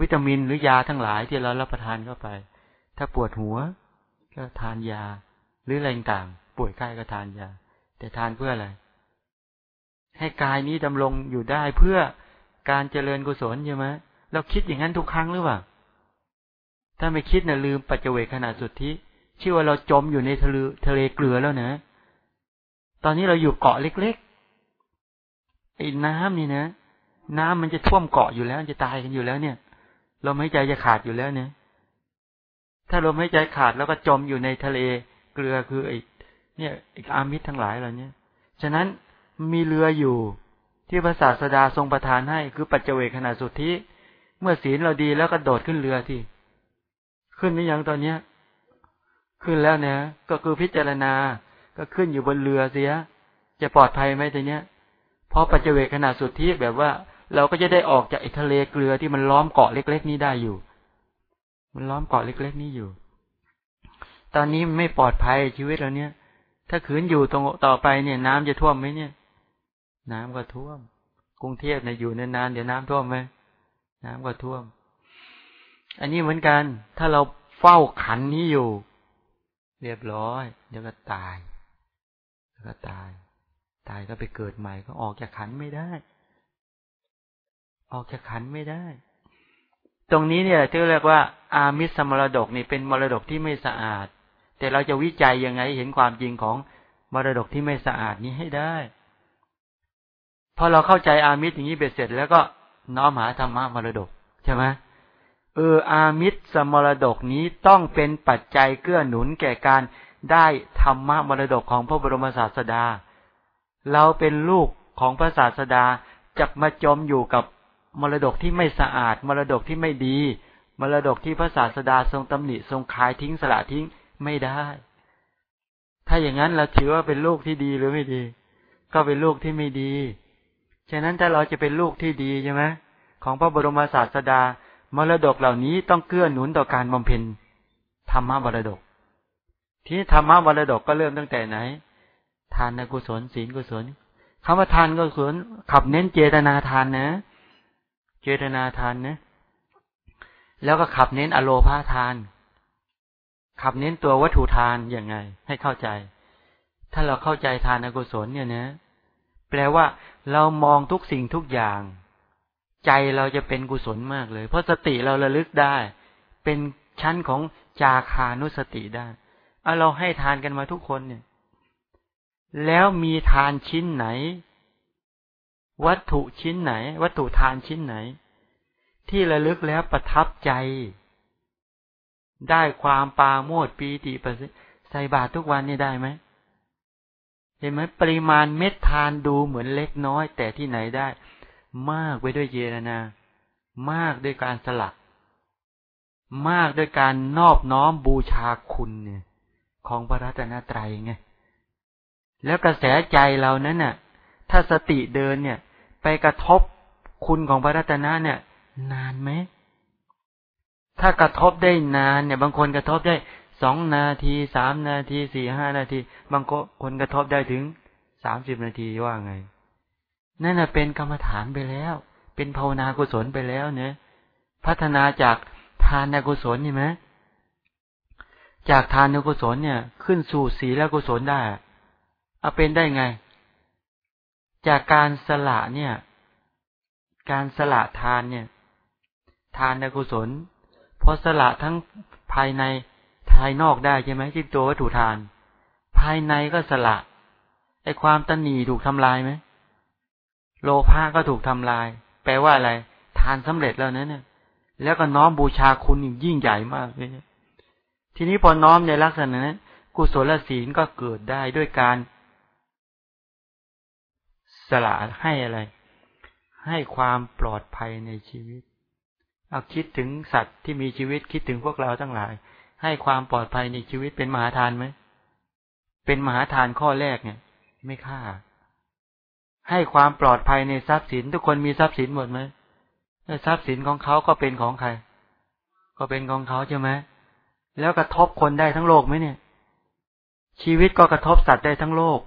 วิตามินหรือยาทั้งหลายที่เรารับประทานเข้าไป ถ้าปวดหัว ก็ทานยาหรืออะไรต่าง ป่วยไข้ก็ทานยา แต่ทานเพื่ออะไร ให้กายนี้ดำรงอยู่ได้เพื่อการเจริญกุศลใช่ไหมเราคิดอย่างนั้นทุกครั้งหรือเปล่า ถ้าไม่คิดนะลืมปัจเจเวขนาดสุดที่ชื่อว่าเราจมอยู่ในทะเลทะเลเกลือแล้วนะ ตอนนี้เราอยู่เกาะเล็กๆไอ้น้ำนี่นะ น้ำมันจะท่วมเกาะอยู่แล้วจะตายกันอยู่แล้วเนี่ยลมหายใจจะขาดอยู่แล้วเนี่ย ถ้าลมหายใจขาดแล้วก็จมอยู่ในทะเลเกลือคือไอ้ เนี่ยไอ้อามิตรทั้งหลายเหล่านี้ฉะนั้นมีเรืออยู่ที่พระศาสดาทรงประทานให้คือปัจเจเวขนาดสุที่เมื่อศีลเราดีแล้วก็โดดขึ้นเรือที่ ขึ้นหรือยังตอนเนี้ย ขึ้นแล้วเนี่ยก็คือพิจารณาก็ขึ้นอยู่บนเรือเสีย จะปลอดภัยไหมตัวเนี้ยพราะปัจเจเวขนาดสุที่แบบว่า เราก็จะได้ออกจากไอ้ทะเลเกลือที่มันล้อมเกาะเล็ก ๆ นี้ได้อยู่ มันล้อมเกาะเล็ก ๆ นี้อยู่ ตอนนี้ไม่ปลอดภัยชีวิตเราเนี้ย ถ้าขืนอยู่ตรงต่อไปเนี่ย น้ำจะท่วมไหมเนี่ย น้ำก็ท่วม กรุงเทพเนี่ยอยู่นานๆเดี๋ยวน้ำท่วมไหมน้ำก็ท่วม อันนี้เหมือนกัน ถ้าเราเฝ้าขันนี้อยู่ เรียบร้อย เดี๋ยวก็ตายแล้วก็ตาย ตายก็ไปเกิดใหม่ก็ออกจากขันไม่ได้ ออกจากขันไม่ได้ ตรงนี้เนี่ยที่เรียกว่า อามิสมรดกนี่เป็นมรดกที่ไม่สะอาด แต่เราจะวิจัยยังไงเห็นความจริงของมรดกที่ไม่สะอาดนี้ให้ได้พอเราเข้าใจอามิตรอย่างนี้เบ็ดเสร็จ แล้วก็น้อมหาธรรมะมรดกใช่ไหมเอออามิตรสมรดกนี้ต้องเป็นปัจจัยเกื้อหนุนแก่การได้ธรรมะมรดกของพระบรมศาสดา เราเป็นลูกของพระศาสดาจะมาจมอยู่กับมรดกที่ไม่สะอาด มรดกที่ไม่ดี มรดกที่พระศาสดาทรงตำหนิทรงคายทิ้งสละทิ้ง ไม่ได้ ถ้าอย่างนั้นเราถือว่าเป็นลูกที่ดีหรือไม่ดี ก็เป็นลูกที่ไม่ดี ฉะนั้นถ้าเราจะเป็นลูกที่ดีใช่ไหมของพระบรมศาสดามรดกเหล่านี้ต้องเกื้อหนุนต่อการบำเพ็ญธรรมะมรดก ที่ธรรมะมรดกก็เริ่มตั้งแต่ไหน ทานกุศลศีลกุศลคำว่าทานกุศลขับเน้นเจตนาทานนะ เจตนาทานนะ แล้วก็ขับเน้นอโลภาทาน ขับเน้นตัววัตถุทานอย่างไง ให้เข้าใจ ถ้าเราเข้าใจทานกุศลเนี่ยนะ แปลว่าเรามองทุกสิ่งทุกอย่าง ใจเราจะเป็นกุศลมากเลย เพราะสติเราระลึกได้ เป็นชั้นของจาคานุสติได้เอาเราให้ทานกันมาทุกคนเนี่ย แล้วมีทานชิ้นไหน วัตถุชิ้นไหน วัตถุทานชิ้นไหน ที่ระลึกแล้วประทับใจ ได้ความปาโมดปีติประสิใส่บาตรทุกวันนี่ได้ไหมเห็นไหมปริมาณเม็ดทานดูเหมือนเล็กน้อย แต่ที่ไหนได้ มากไปด้วยเจตนา มากด้วยการสละมากด้วยการนอบน้อมบูชาคุณเนี่ย ของพระรัตนตรัยไงแล้วกระแสใจเรานั้นน่ะ ถ้าสติเดินเนี่ย ไปกระทบคุณของพระรัตนะเนี่ย นานไหม ถ้ากระทบได้นานเนี่ย บางคนกระทบได้สองนาทีสามนาทีสี่ห้านาที บางคนกระทบได้ถึงสามสิบนาทีว่าไง นั่นเป็นกรรมฐานไปแล้ว เป็นภาวนากุศลไปแล้วเนะพัฒนาจากทานกุศลนี่ไหมจากทานกุศลเนี่ย ขึ้นสู่ศีลกุศลได้เอาเป็นได้ไง จากการสละเนี่ย การสละทานเนี่ย ทานกุศล พอสละทั้งภายในภายนอกได้ใช่ไหมที่ตัววัตถุทาน ภายในก็สละไอความตันหนีถูกทำลายไหมโลภะก็ถูกทำลาย แปลว่าอะไร ทานสำเร็จแล้วนั้นเนี่ย แล้วก็น้อมบูชาคุณยิ่งใหญ่มากเลยทีนี้พอน้อมในลักษณะนั้นกุศลศีลก็เกิดได้ด้วยการสละให้อะไร ให้ความปลอดภัยในชีวิต เอาคิดถึงสัตว์ที่มีชีวิตคิดถึงพวกเราทั้งหลาย ให้ความปลอดภัยในชีวิตเป็นมหาทานไหมเป็นมหาทานข้อแรกเนี่ย ไม่ฆ่า ให้ความปลอดภัยในทรัพย์สิน ทุกคนมีทรัพย์สินหมดไหมทรัพย์สินของเขาก็เป็นของใคร ก็เป็นของเขาใช่ไหมแล้วกระทบคนได้ทั้งโลกไหมเนี่ย ชีวิตก็กระทบสัตว์ได้ทั้งโลก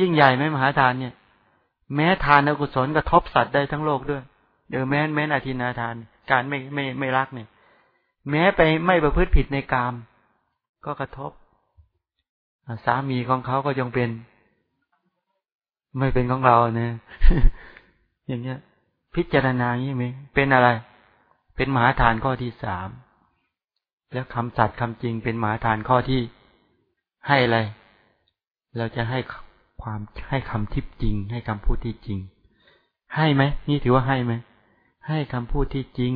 ยิ่งใหญ่ไหมมหาทานเนี่ย แม้ทานอกุศลกระทบสัตว์ได้ทั้งโลกด้วย เดี๋ยวแม้แม้อธินาทาน การไม่ไม่ไม่รักเนี่ย แม้ไปไม่ประพฤติผิดในกาม ก็กระทบ สามีของเขาก็ยังเป็น ไม่เป็นของเราเนี่ยอย่างเงี้ย พิจารณาอย่างนี้ไหมเป็นอะไร เป็นมหาทานข้อที่สามแล้วคำสัตย์คำจริงเป็นมหาทานข้อที่ให้อะไร เราจะให้ความให้คำทิพจริง ให้คำพูดที่จริง ให้ไหมนี่ถือว่าให้ไหม ให้คำพูดที่จริง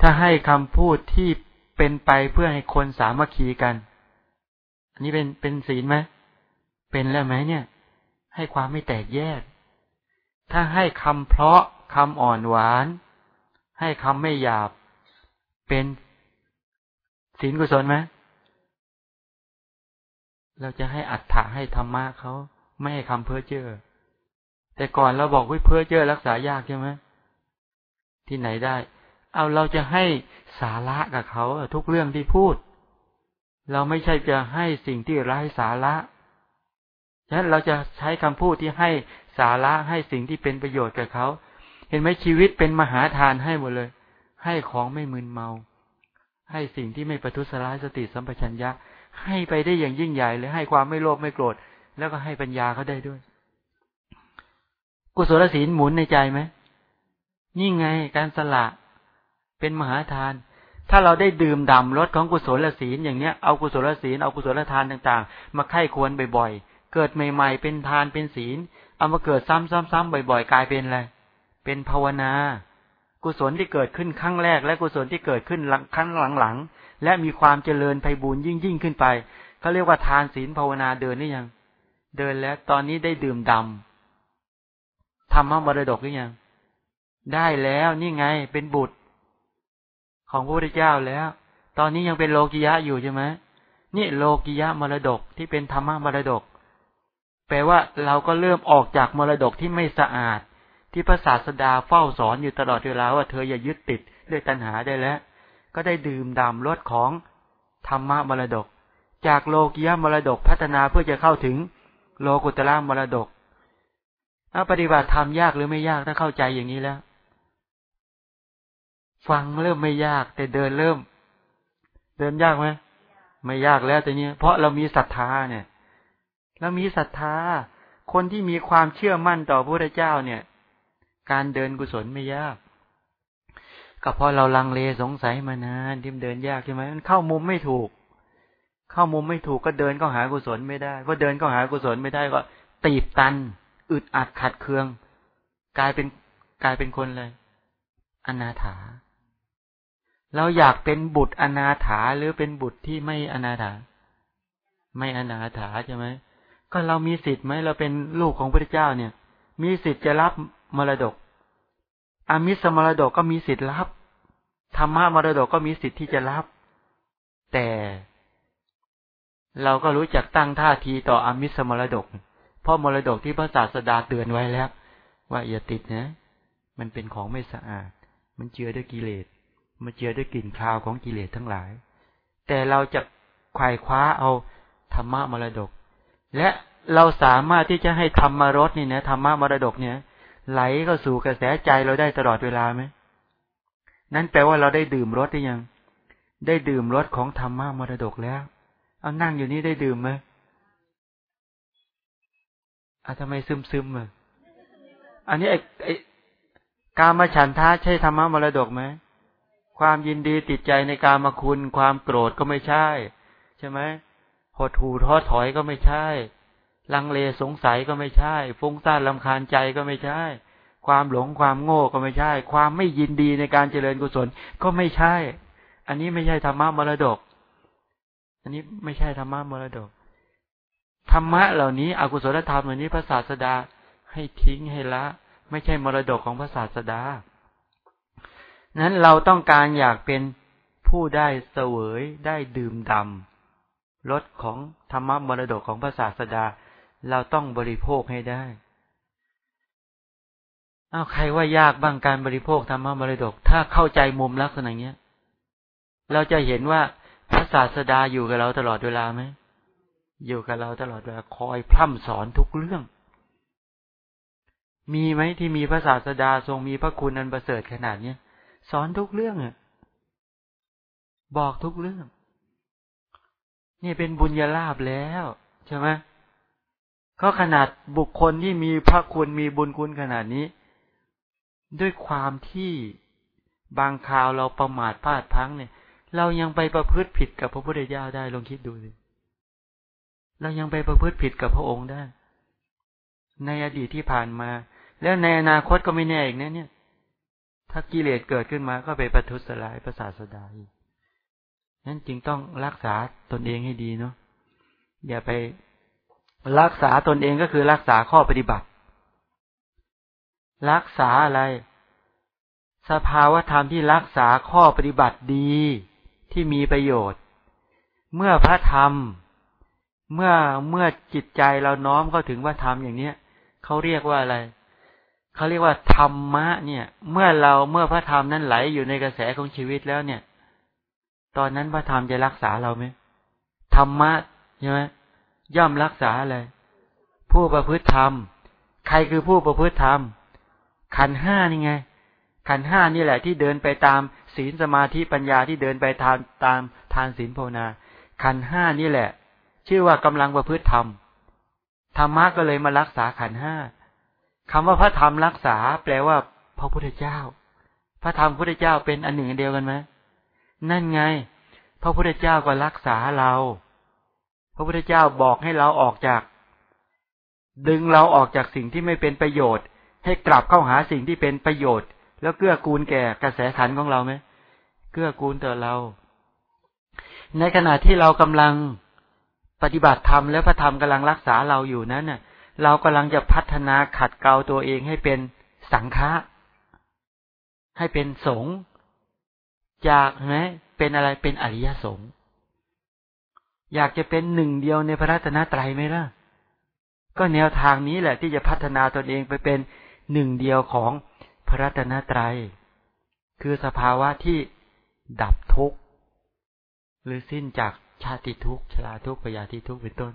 ถ้าให้คำพูดที่เป็นไปเพื่อให้คนสามัคคีกัน อันนี้เป็นเป็นศีลไหมเป็นแล้วไหมเนี่ย ให้ความไม่แตกแยก ถ้าให้คำเพราะคำอ่อนหวาน ให้คำไม่หยาบ เป็นศีลกุศลไหมเราจะให้อัตถะให้ธรรมะเขาไม่ให้คำเพ้อเจ้อแต่ก่อนเราบอกว่าเพ้อเจ้อรักษายากใช่ไหม ที่ไหนได้ เอาเราจะให้สาระกับเขาทุกเรื่องที่พูด เราไม่ใช่จะให้สิ่งที่ไร้สาระฉะนั้นเราจะใช้คำพูดที่ให้สาระให้สิ่งที่เป็นประโยชน์กับเขา เห็นไหมชีวิตเป็นมหาทานให้หมดเลย ให้ของไม่มึนเมา ให้สิ่งที่ไม่ประทุษร้ายสติสัมปชัญญะ ให้ไปได้อย่างยิ่งใหญ่เลยให้ความไม่โลภไม่โกรธ แล้วก็ให้ปัญญาเขาได้ด้วย กุศลศีลหมุนในใจไหม นี่ไงการสละเป็นมหาทาน ถ้าเราได้ดื่มด่ำรสของกุศลศีลอย่างเนี้ยเอากุศลศีลเอากุศลทานต่างๆ มาไข้ควรบ่อยๆ เกิดใหม่ ๆ เป็นทานเป็นศีล เอามาเกิดซ้ำๆๆบ่อยๆ กลายเป็นอะไร เป็นภาวนา กุศลที่เกิดขึ้นครั้งแรก และกุศลที่เกิดขึ้นครั้งหลังๆ และมีความเจริญไพบูรยิ่งยิ่งขึ้นไปเขาเรียกว่าทานศีลภาวนาเดินหรือยัง เดินแล้วตอนนี้ได้ดื่มดำธรรมะมรดกหรือยัง ได้แล้วนี่ไงเป็นบุตร ของพระพุทธเจ้าแล้ว ตอนนี้ยังเป็นโลกิยะอยู่ใช่ไหมนี่โลกิยะมรดกที่เป็นธรรมะมรดก แปลว่าเราก็เริ่มออกจากมรดกที่ไม่สะอาด ที่พระศาสดาเฝ้าสอนอยู่ตลอดเวลาว่าเธออย่ายึดติดด้วยตัณหาได้แล้ว ก็ได้ดื่มด่ำรสของธรรมะมรดก จากโลกิยะมรดกพัฒนาเพื่อจะเข้าถึงโลกุตละมรดกเอาปฏิบัติธรรมยากหรือไม่ยากถ้าเข้าใจอย่างนี้แล้ว ฟังเริ่มไม่ยาก แต่เดินเริ่ม เดินยากไหมไม่ยากแล้วแต่เนี้ยเพราะเรามีศรัทธาเนี่ยเรามีศรัทธา คนที่มีความเชื่อมั่นต่อพระพุทธเจ้าเนี่ย การเดินกุศลไม่ยากก็เพราะเราลังเลสงสัยมานานที่มันเดินยากใช่ไหมมันเข้ามุมไม่ถูก เข้ามุมไม่ถูกก็เดินก็หากุศลไม่ได้พอเดินก็หากุศลไม่ได้ก็ ตีบตัน อึดอัดขัดเคือง กลายเป็นกลายเป็นคนเลยอนาถา เราอยากเป็นบุตรอนาถาหรือเป็นบุตรที่ไม่อนาถา ไม่อนาถาใช่ไหมก็เรามีสิทธิ์ไหมเราเป็นลูกของพระเจ้าเนี่ย มีสิทธิ์จะรับมรดก อามิสมรดกก็มีสิทธิ์รับธรรมะมรดกก็มีสิทธิ์ที่จะรับ แต่ เราก็รู้จักตั้งท่าทีต่ออามิสมรดกเพราะมรดกที่พระศาสดาเตือนไว้แล้ว ว่าอย่าติดนะ มันเป็นของไม่สะอาด มันเจือด้วยกิเลส มาเจอด้วยกลิ่นคาวของกิเลสทั้งหลาย แต่เราจะไขว่คว้าเอาธรรมะมรดก และเราสามารถที่จะให้ธรรมรสนี่นะธรรมะมรดกเนี่ย ไหลเข้าสู่กระแสใจเราได้ตลอดเวลาไหมนั่นแปลว่าเราได้ดื่มรสได้ยัง ได้ดื่มรสของธรรมะมรดกแล้ว เอานั่งอยู่นี่ได้ดื่มไหมอะทำไมซึมซึมอะอันนี้ไอ้ไอ้การมาฉันทะใช่ธรรมะมรดกไหม ความยินดีติดใจในการมาคุณ ความโกรธก็ไม่ใช่ ใช่ไหมหดหูท้อถอยก็ไม่ใช่ ลังเลสงสัยก็ไม่ใช่ ฟุ้งซ่านลำคาญใจก็ไม่ใช่ ความหลงความโง่ก็ไม่ใช่ ความไม่ยินดีในการเจริญกุศลก็ไม่ใช่ อันนี้ไม่ใช่ธรรมะมรดก อันนี้ไม่ใช่ธรรมะมรดกธรรมะเหล่านี้อกุศลธรรมเหล่านี้พระศาสดาให้ทิ้งให้ละ ไม่ใช่มรดกของพระศาสดา นั้นเราต้องการอยากเป็นผู้ได้เสวยได้ดื่มดำรสของธรรมมรดกของพระศาสดา เราต้องบริโภคให้ได้อ้าวใครว่ายากบ้างการบริโภคธรรมมรดก ถ้าเข้าใจมุมลักษณะเนี้ย เราจะเห็นว่าพระศาสดาอยู่กับเราตลอดเวลาไหมอยู่กับเราตลอดเวลาคอยพร่ำสอนทุกเรื่อง มีไหมที่มีพระศาสดาทรงมีพระคุณอันประเสริฐขนาดเนี้ย สอนทุกเรื่องอะบอกทุกเรื่อง นี่เป็นบุญญาลาภแล้วใช่ไหมก็ขนาดบุคคลที่มีพระคุณมีบุญคุณขนาดนี้ ด้วยความที่บางคราวเราประมาทพลาดพังเนี่ย เรายังไปประพฤติผิดกับพระพุทธเจ้าได้ลองคิดดูสิเรายังไปประพฤติผิดกับพระองค์ได้ ในอดีตที่ผ่านมา แล้วในอนาคตก็ไม่แน่อีกนะเนี่ย ถ้ากิเลสเกิดขึ้นมาก็ไปประทุษร้ายประสาทสดายนั้นจึงต้องรักษาตนเองให้ดีเนาะอย่าไปรักษาตนเองก็คือรักษาข้อปฏิบัติ รักษาอะไร สภาวธรรมที่รักษาข้อปฏิบัติดีที่มีประโยชน์ เมื่อพระธรรม เมื่อเมื่อจิตใจเราน้อมเข้าถึงว่าธรรมอย่างเนี้ยเขาเรียกว่าอะไร เขาเรียกว่าธรรมะเนี่ย เมื่อเราเมื่อพระธรรมนั้นไหลอยู่ในกระแสของชีวิตแล้วเนี่ย ตอนนั้นพระธรรมจะรักษาเราไหมธรรมะใช่ไหมย่อมรักษาอะไรผู้ประพฤติธรรม ใครคือผู้ประพฤติธรรม ขันห้านี่ไง ขันห้านี่แหละที่เดินไปตามศีลสมาธิปัญญาที่เดินไปทานตามทานศีลภาวนา ขันห้านี่แหละ ชื่อว่ากำลังประพฤติธรรมธรรมะก็เลยมารักษาขันห้า คำว่าพระธรรมรักษา แปลว่าพระพุทธเจ้า พระธรรมพุทธเจ้าเป็นอันหนึ่งอันเดียวกันไหมนั่นไง พระพุทธเจ้าก็รักษาเรา พระพุทธเจ้าบอกให้เราออกจาก ดึงเราออกจากสิ่งที่ไม่เป็นประโยชน์ ให้กลับเข้าหาสิ่งที่เป็นประโยชน์ แล้วเกื้อกูลแก่กระแสขันของเราไหมเกื้อกูลต่อเรา ในขณะที่เรากำลังปฏิบัติธรรมและพระธรรมกำลังรักษาเราอยู่นั้นน่ะ เรากำลังจะพัฒนาขัดเกลาตัวเองให้เป็นสังฆะให้เป็นสงฆ์จากไหมเป็นอะไรเป็นอริยสงฆ์อยากจะเป็นหนึ่งเดียวในพระรัตนตรัยไหมล่ะ ก็แนวทางนี้แหละที่จะพัฒนาตนเองไปเป็นหนึ่งเดียวของพระรัตนตรัย คือสภาวะที่ดับทุกข์ หรือสิ้นจากชาติทุกข์ชราทุกข์ปยาธิทุกข์เป็นต้น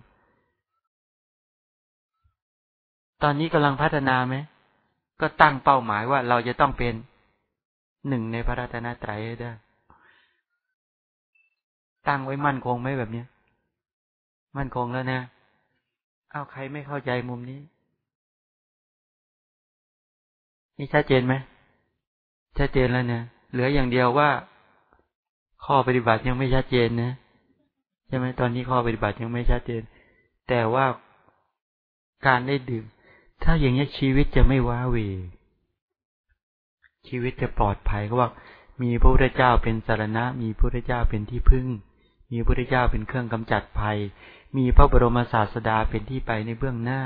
ตอนนี้กำลังพัฒนาไหม ก็ตั้งเป้าหมายว่าเราจะต้องเป็นหนึ่งในพระรัตนตรัยได้ ตั้งไว้มั่นคงไหมแบบนี้มั่นคงแล้วนะ เอาใครไม่เข้าใจมุมนี้ นี่ชัดเจนไหมชัดเจนแล้วเนี่ยเหลืออย่างเดียวว่า ข้อปฏิบัติยังไม่ชัดเจนนะใช่ไหมตอนนี้ข้อปฏิบัติยังไม่ชัดเจน แต่ว่าการได้ดื่ม ถ้าอย่างนี้ชีวิตจะไม่ว้าเวชีวิตจะปลอดภัยก็ว่ามีพระพุทธเจ้าเป็นสารณะ มีพระพุทธเจ้าเป็นที่พึ่ง มีพระพุทธเจ้าเป็นเครื่องกำจัดภัย มีพระบรมศาสดาเป็นที่ไปในเบื้องหน้า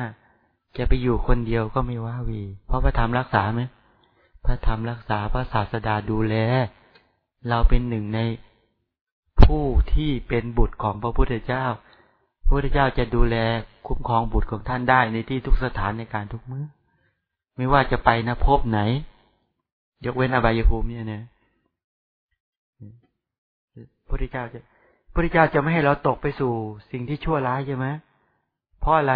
จะไปอยู่คนเดียวก็ไม่ว้าวี เพราะพระธรรมรักษาไหมพระธรรมรักษาพระศาสดาดูแล เราเป็นหนึ่งในผู้ที่เป็นบุตรของพระพุทธเจ้า พระพุทธเจ้าจะดูแลคุ้มครองบุตรของท่านได้ในที่ทุกสถานในการทุกเมือ้อไม่ว่าจะไปนะพบไหน ยกเว้นอบายภูมิเนี่ยนะพระพุทธเจ้าจะพระพุทธเจ้าจะไม่ให้เราตกไปสู่สิ่งที่ชั่วร้ายใช่ไหมเพราะอะไร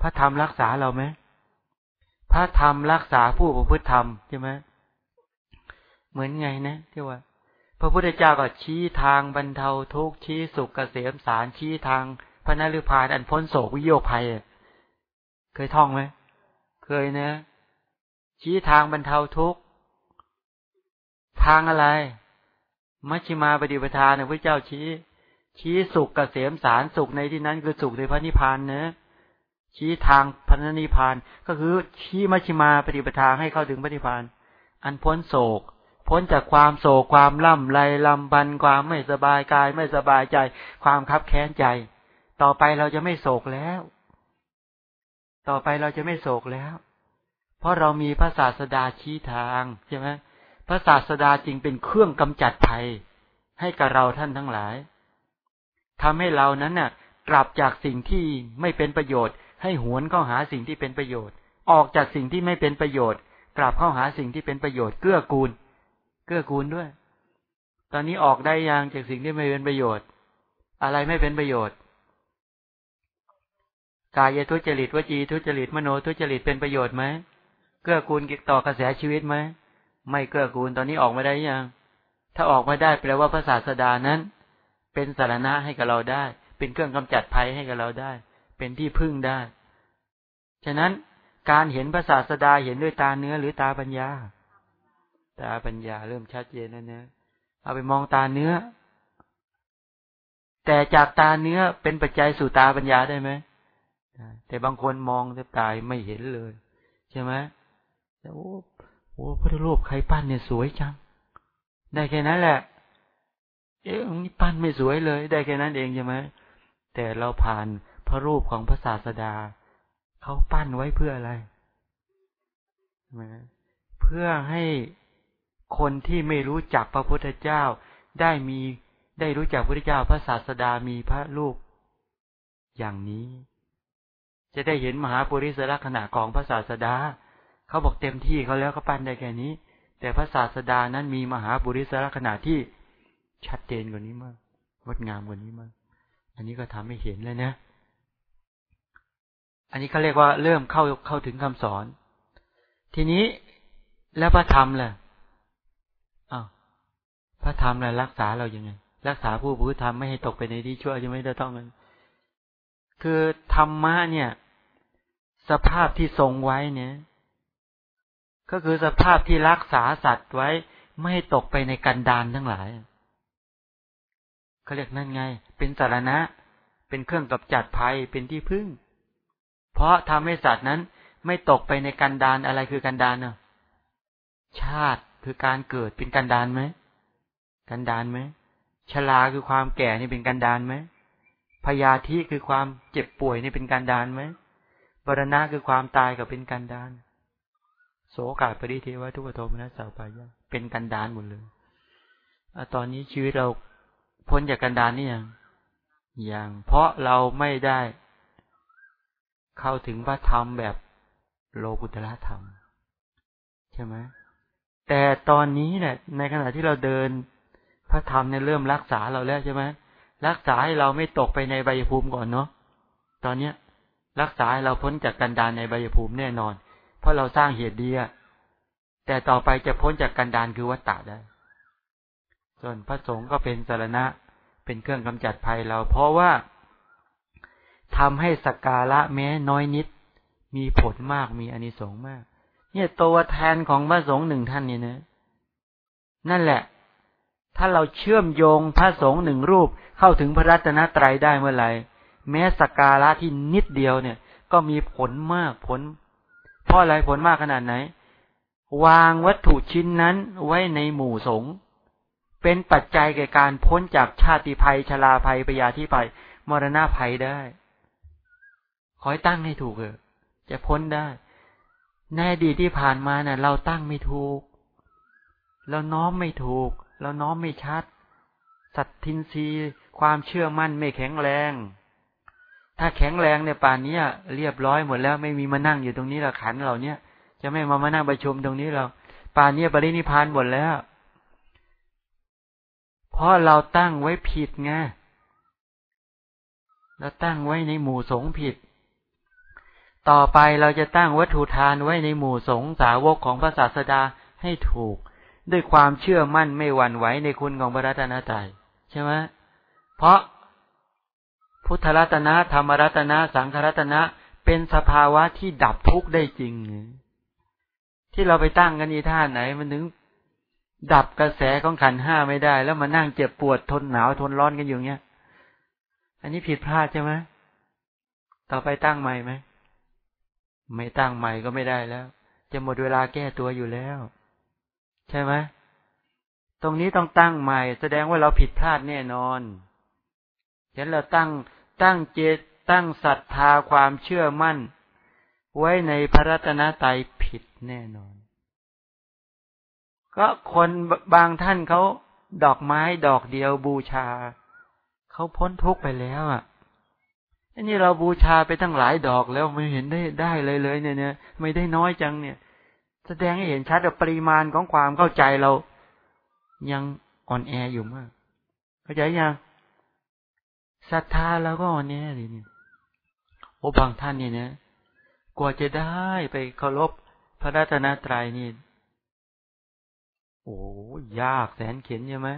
พระธรรมรักษาเราไหมพระธรรมรักษาผู้ประพฤติธรรมใช่ไหมเหมือนไงนะที่ว่า พระพุทธเจ้าก็ชี้ทางบรรเทาทุกข์ชี้สุขเกษมสารชี้ทาง ระนรุพานอันพ้นโศกวิโยภัย เคยท่องไหม เคยนะ ชี้ทางบรรเทาทุกข์ ทางอะไร มัชฌิมาปฏิปทาเนี่ยพระเจ้าชี้ ชี้สุขกเกษมสารสุขในที่นั้นคือสุขในพระนิพพานเนะชี้ทางพระนิพพาน ก็คือชี้มัชฌิมาปฏิปทาให้เข้าถึงพระนิพพาน อันพ้นโศกพ้นจากความโศกความล่ำไรลำบันความไม่สบายกายไม่สบายใจ ความคับแค้นใจ ต่อไปเราจะไม่โศกแล้ว ต่อไปเราจะไม่โศกแล้ว เพราะเรามีพระศาสดาชี้ทางใช่ไหมพระศาสดาจึงเป็นเครื่องกำจัดภัย ให้กับเราท่านทั้งหลายทำให้เรานั้นน่ะ กลับจากสิ่งที่ไม่เป็นประโยชน์ ให้หวนเข้าหาสิ่งที่เป็นประโยชน์ ออกจากสิ่งที่ไม่เป็นประโยชน์ กลับเข้าหาสิ่งที่เป็นประโยชน์เกื้อกูล เกื้อกูลด้วย ตอนนี้ออกได้ยังจากสิ่งที่ไม่เป็นประโยชน์ อะไรไม่เป็นประโยชน์ กายทุจริตวจีทุจริตมโนทุจริตเป็นประโยชน์ไหมเกื้อกูลต่อกระแสชีวิตไหมไม่เกื้อกูลตอนนี้ออกมาได้ยัง ถ้าออกมาได้แปลว่าพระศาสดานั้น เป็นสารณะให้กับเราได้ เป็นเครื่องกำจัดภัยให้กับเราได้ เป็นที่พึ่งได้ ฉะนั้นการเห็นพระศาสดาเห็นด้วยตาเนื้อหรือตาปัญญา ตาปัญญาเริ่มชัดเจนแล้วนะเอาไปมองตาเนื้อ แต่จากตาเนื้อเป็นปัจจัยสู่ตาปัญญาได้ไหม แต่บางคนมองแต่ตายไม่เห็นเลย ใช่ไหมแต่โอ้โอ้พระรูปใครปั้นเนี่ยสวยจัง ได้แค่นั้นแหละ เอ๊ะนี่ปั้นไม่สวยเลย ได้แค่นั้นเองใช่ไหมแต่เราผ่านพระรูปของพระศาสดาเขาปั้นไว้เพื่ออะไรเพื่อให้คนที่ไม่รู้จักพระพุทธเจ้า ได้มีได้รู้จักพระพุทธเจ้า พระศาสดามีพระรูปอย่างนี้ จะได้เห็นมหาปุริสลักษณะของพระศาสดา เขาบอกเต็มที่เขาแล้วเขาปั้นได้แค่นี้ แต่พระศาสดานั้นมีมหาบุริสลักษณะที่ชัดเจนกว่านี้มากงดงามกว่านี้มาก อันนี้ก็ทำให้เห็นเลยนะ อันนี้เขาเรียกว่าเริ่มเข้าเข้าถึงคำสอน ทีนี้แล้วพระธรรมล่ะอ้าวพระธรรมล่ะรักษาเรายังไง รักษาผู้ผู้ธรรมไม่ให้ตกไปในที่ชั่วจะไม่ได้ต้องกันคือธรรมะเนี่ย สภาพที่ทรงไว้เนี่ย ก็คือสภาพที่รักษาสัตว์ไว้ ไม่ให้ตกไปในกันดานทั้งหลายเขาเรียกนั่นไง เป็นสารณะ เป็นเครื่องกับจัดภัยเป็นที่พึ่ง เพราะทำให้สัตว์นั้น ไม่ตกไปในกันดานอะไรคือกันดานเนาะชาติคือการเกิดเป็นกันดานไหมกันดานไหมชราคือความแก่นี่เป็นกันดานไหมพยาธิคือความเจ็บป่วยนี่เป็นกันดานไหม บรณะคือความตายกับเป็นกันดานโสกาปริเทวทุกโทมนะสาวปายะเป็นกันดานหมดเลยอตอนนี้ชีวิตเราพ้นจากกันดานนี่ยังยังเพราะเราไม่ได้เข้าถึงพระธรรมแบบโลกุตละธรรม ใช่ไหมแต่ตอนนี้เนี่ย ในขณะที่เราเดิน พระธรรมเนี่ยเริ่มรักษาเราแล้วใช่ไหมรักษาให้เราไม่ตกไปในใบภูมิก่อนเนาะตอนเนี้ย รักษาให้เราพ้นจากกันดานในใบภูมิแน่นอน เพราะเราสร้างเหตุดีแต่ต่อไปจะพ้นจากกันดานคือวัตตะได้ ส่วนพระสงฆ์ก็เป็นสารณะเป็นเครื่องกำจัดภัยเรา เพราะว่าทำให้สกาละแม้น้อยนิด มีผลมากมีอนิสงส์มาก เนี่ยตัวแทนของพระสงฆ์หนึ่งท่านเนี่ยนะ นั่นแหละ ถ้าเราเชื่อมโยงพระสงฆ์หนึ่งรูปเข้าถึงพระรัตนตรัยได้เมื่อไหร่ แม้สกการะที่นิดเดียวเนี่ย ก็มีผลมากผล เพราะอะไรผลมากขนาดไหน วางวัตถุชิ้นนั้นไว้ในหมู่สงฆ์เป็นปัจจัยแก่การพ้นจากชาติภัยชราภัยปยาธิภัยมรณะภัยได้ ขอให้ตั้งให้ถูกเถอะจะพ้นได้ ในอดีตที่ผ่านมาเนะ่ะ เราตั้งไม่ถูก เราน้อมไม่ถูก เราน้อมไม่ชัด สัตทินรีความเชื่อมั่นไม่แข็งแรง ถ้าแข็งแรงเนี่ยป่านนี้เรียบร้อยหมดแล้วไม่มีมานั่งอยู่ตรงนี้เราขันเราเนี่ยจะไม่มามานั่งประชุมตรงนี้เราป่านนี้ปรินิพานหมดแล้ว เพราะเราตั้งไว้ผิดไงเราตั้งไว้ในหมู่สงผิด ต่อไปเราจะตั้งวัตถุทานไว้ในหมู่สงสาวกของพระศาสดาให้ถูก ด้วยความเชื่อมั่นไม่หวั่นไหวในคุณของพระรัตนตรัยใช่ไหมเพราะ พุทธรัตนะธรรมรัตนะสังขรัตนะเป็นสภาวะที่ดับทุกข์ได้จริง ที่เราไปตั้งกันอีท่าไหน มันถึงดับกระแสของขันห้าไม่ได้ แล้วมานั่งเจ็บปวดทนหนาวทนร้อนกันอยู่เงี้ย อันนี้ผิดพลาดใช่ไหมต่อไปตั้งใหม่ไหมไม่ตั้งใหม่ก็ไม่ได้แล้ว จะหมดเวลาแก้ตัวอยู่แล้ว ใช่ไหมตรงนี้ต้องตั้งใหม่ แสดงว่าเราผิดพลาดแน่นอนฉะนั้นเราตั้ง ตั้งเจตตั้งศรัทธาความเชื่อมั่น ไว้ในพระรัตนตรัยผิดแน่นอน ก็คนบางท่านเขาดอกไม้ดอกเดียวบูชา เขาพ้นทุกข์ไปแล้วอะอันนี้เราบูชาไปตั้งหลายดอกแล้วไม่เห็นได้ได้เลยเลยเนี่ยเนี่ยไม่ได้น้อยจังเนี่ย แสดงให้เห็นชัดว่าปริมาณของความเข้าใจเรา ยังอ่อนแออยู่มาก เข้าใจยัง ศรัทธาเราก็อ่อนแอเลยเนี่ยโอ้บางท่านเนี่ยนะกว่าจะได้ไปเคารพพระรัตนตรัยนี่โอ้ยากแสนเข็นใช่ไหม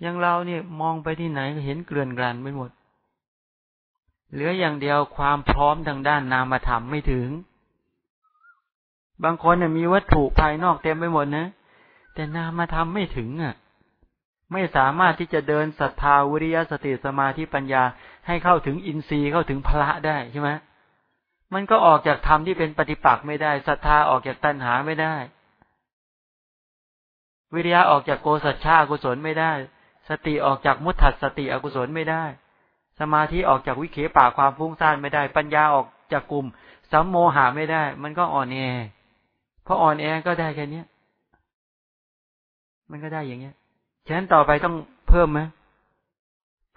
อย่างเราเนี่ยมองไปที่ไหนก็เห็นเกลื่อนกลันไปหมด เหลืออย่างเดียวความพร้อมทางด้านนามธรรมไม่ถึง บางคนเนี่ยมีวัตถุภายนอกเต็มไปหมดนะแต่นามธรรมไม่ถึงอะ ไม่สามารถที่จะเดินศรัทธาวิริยสติสมาธิปัญญาให้เข้าถึงอินทรีย์เข้าถึงพระได้ใช่ไหมมันก็ออกจากธรรมที่เป็นปฏิปักษ์ไม่ได้ศรัทธาออกจากตัณหาไม่ได้ วิริยะออกจากโกสัจฉากุศลไม่ได้ สติออกจากมุตถัดสติอกุศลไม่ได้ สมาธิออกจากวิเคป่าความฟุ้งซ่านไม่ได้ ปัญญาออกจากกลุ่มสัมโมหะไม่ได้ มันก็อ่อนแอเพออ่อนแอก็ได้แค่นี้มันก็ได้อย่างเงี้ย ฉะนั้นต่อไปต้องเพิ่มไหม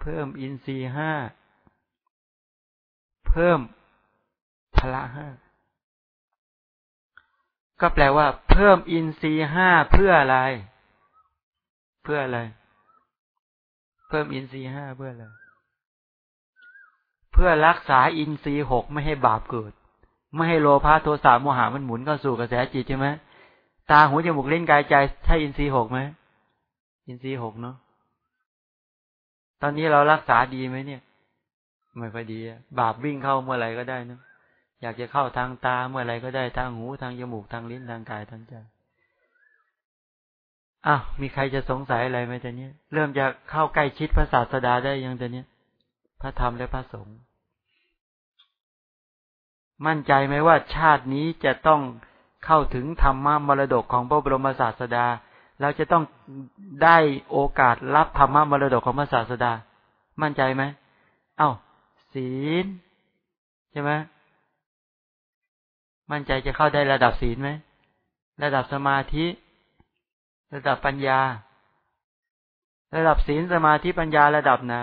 เพิ่มอินทรีห้าเพิ่มพละห้าก็แปลว่า เพิ่มอินทรีห้าเพื่ออะไร เพื่ออะไร เพิ่มอินทรีห้าเพื่ออะไรเพื่อรักษาอินทรีหกไม่ให้บาปเกิด ไม่ให้โลภะโทสะโมหะมันหมุนเข้าสู่กระแสจิตใช่ไหมตาหูจมูกเล่นกายใจใช่อินทรีย์หกไหม อินทรีย์หกเนาะตอนนี้เรารักษาดีไหมเนี่ย ไม่ค่อยดีบาปวิ่งเข้าเมื่อไหร่ก็ได้นะอยากจะเข้าทางตาเมื่อไหร่ก็ได้ทางหูทางจมูกทางลิ้นทางกายทางใจอ้าวมีใครจะสงสัยอะไรไหมตอนนี้เริ่มจะเข้าใกล้ชิดพระศาสดาได้ยังตอนนี้พระธรรมและพระสงฆ์มั่นใจไหมว่าชาตินี้จะต้องเข้าถึงธรรมะมรดกของพระบรมศาสดา เราจะต้องได้โอกาสรับธรรมะมรดกของพระศาสดา มั่นใจไหมเอา้า ศีล ใช่ไหมมั่นใจจะเข้าได้ระดับศีลไหม ระดับสมาธิ ระดับปัญญา ระดับศีลสมาธิปัญญาระดับไหน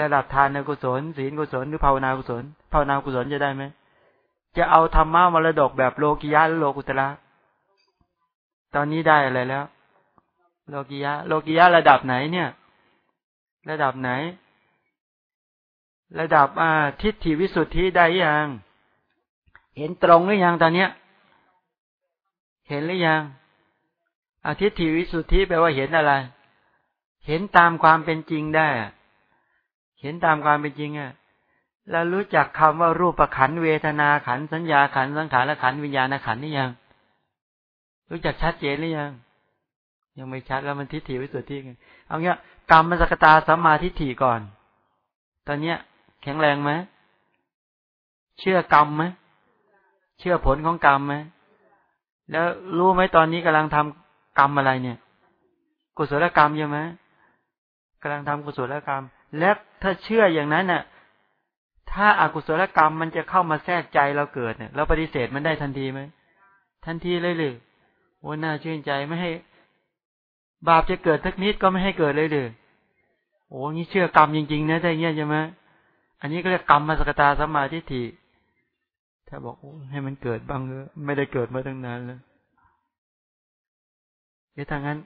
ระดับทานกุศล ศีลกุศลหรือภาวนากุศล ภาวนากุศลจะได้ไหม จะเอาธรรมะมรดกแบบโลกิยะหรือโลกุตระ ตอนนี้ได้อะไรแล้ว โลกิยะ โลกิยะระดับไหนเนี่ย ระดับไหน ระดับอ่าทิฏฐิวิสุทธิได้ยังเห็นตรงหรือยังตอนเนี้ย เห็นหรือยังอาทิฏฐิวิสุทธิแปลว่าเห็นอะไร เห็นตามความเป็นจริงได้ เห็นตามความเป็นจริงอะแล้วรู้จักคำว่ารูปขันเวทนาขันสัญญาขันสังขารและขันวิญญาณขันนี่ยัง รู้จักชัดเจนหรือยัง ยังไม่ชัดแล้วมันทิฏฐิวิสุทธิไงเอาเงี้ยกรรมมันสกตาสัมมาทิฏฐิก่อน ตอนเนี้ย แข็งแรงไหมเชื่อกรรมไหมเชื่อผลของกรรมไหมแล้วรู้ไหมตอนนี้กำลังทำกรรมอะไรเนี่ย กุศลกรรมใช่ไหมกำลังทำกุศลกรรม และถ้าเชื่ออย่างนั้นน่ะ ถ้าอากุศลกรรมมันจะเข้ามาแทรกใจเราเกิดเนี่ยเราปฏิเสธมันได้ทันทีไหมทันทีเลยหรือโอ้น่าชื่นใจไม่ให้ บาปจะเกิดทักนิดก็ไม่ให้เกิดเลยหรือโอ้นี่เชื่อกรรมจริงๆนะใจเงี้ยใช่ไหมอันนี้ก็เรียกกรรมมาสกตาสมาทิฏฐิถ้าบอกอให้มันเกิดบ้างเออไม่ได้เกิดมาตั้งนานแล้วเดี๋ยวทางนั้น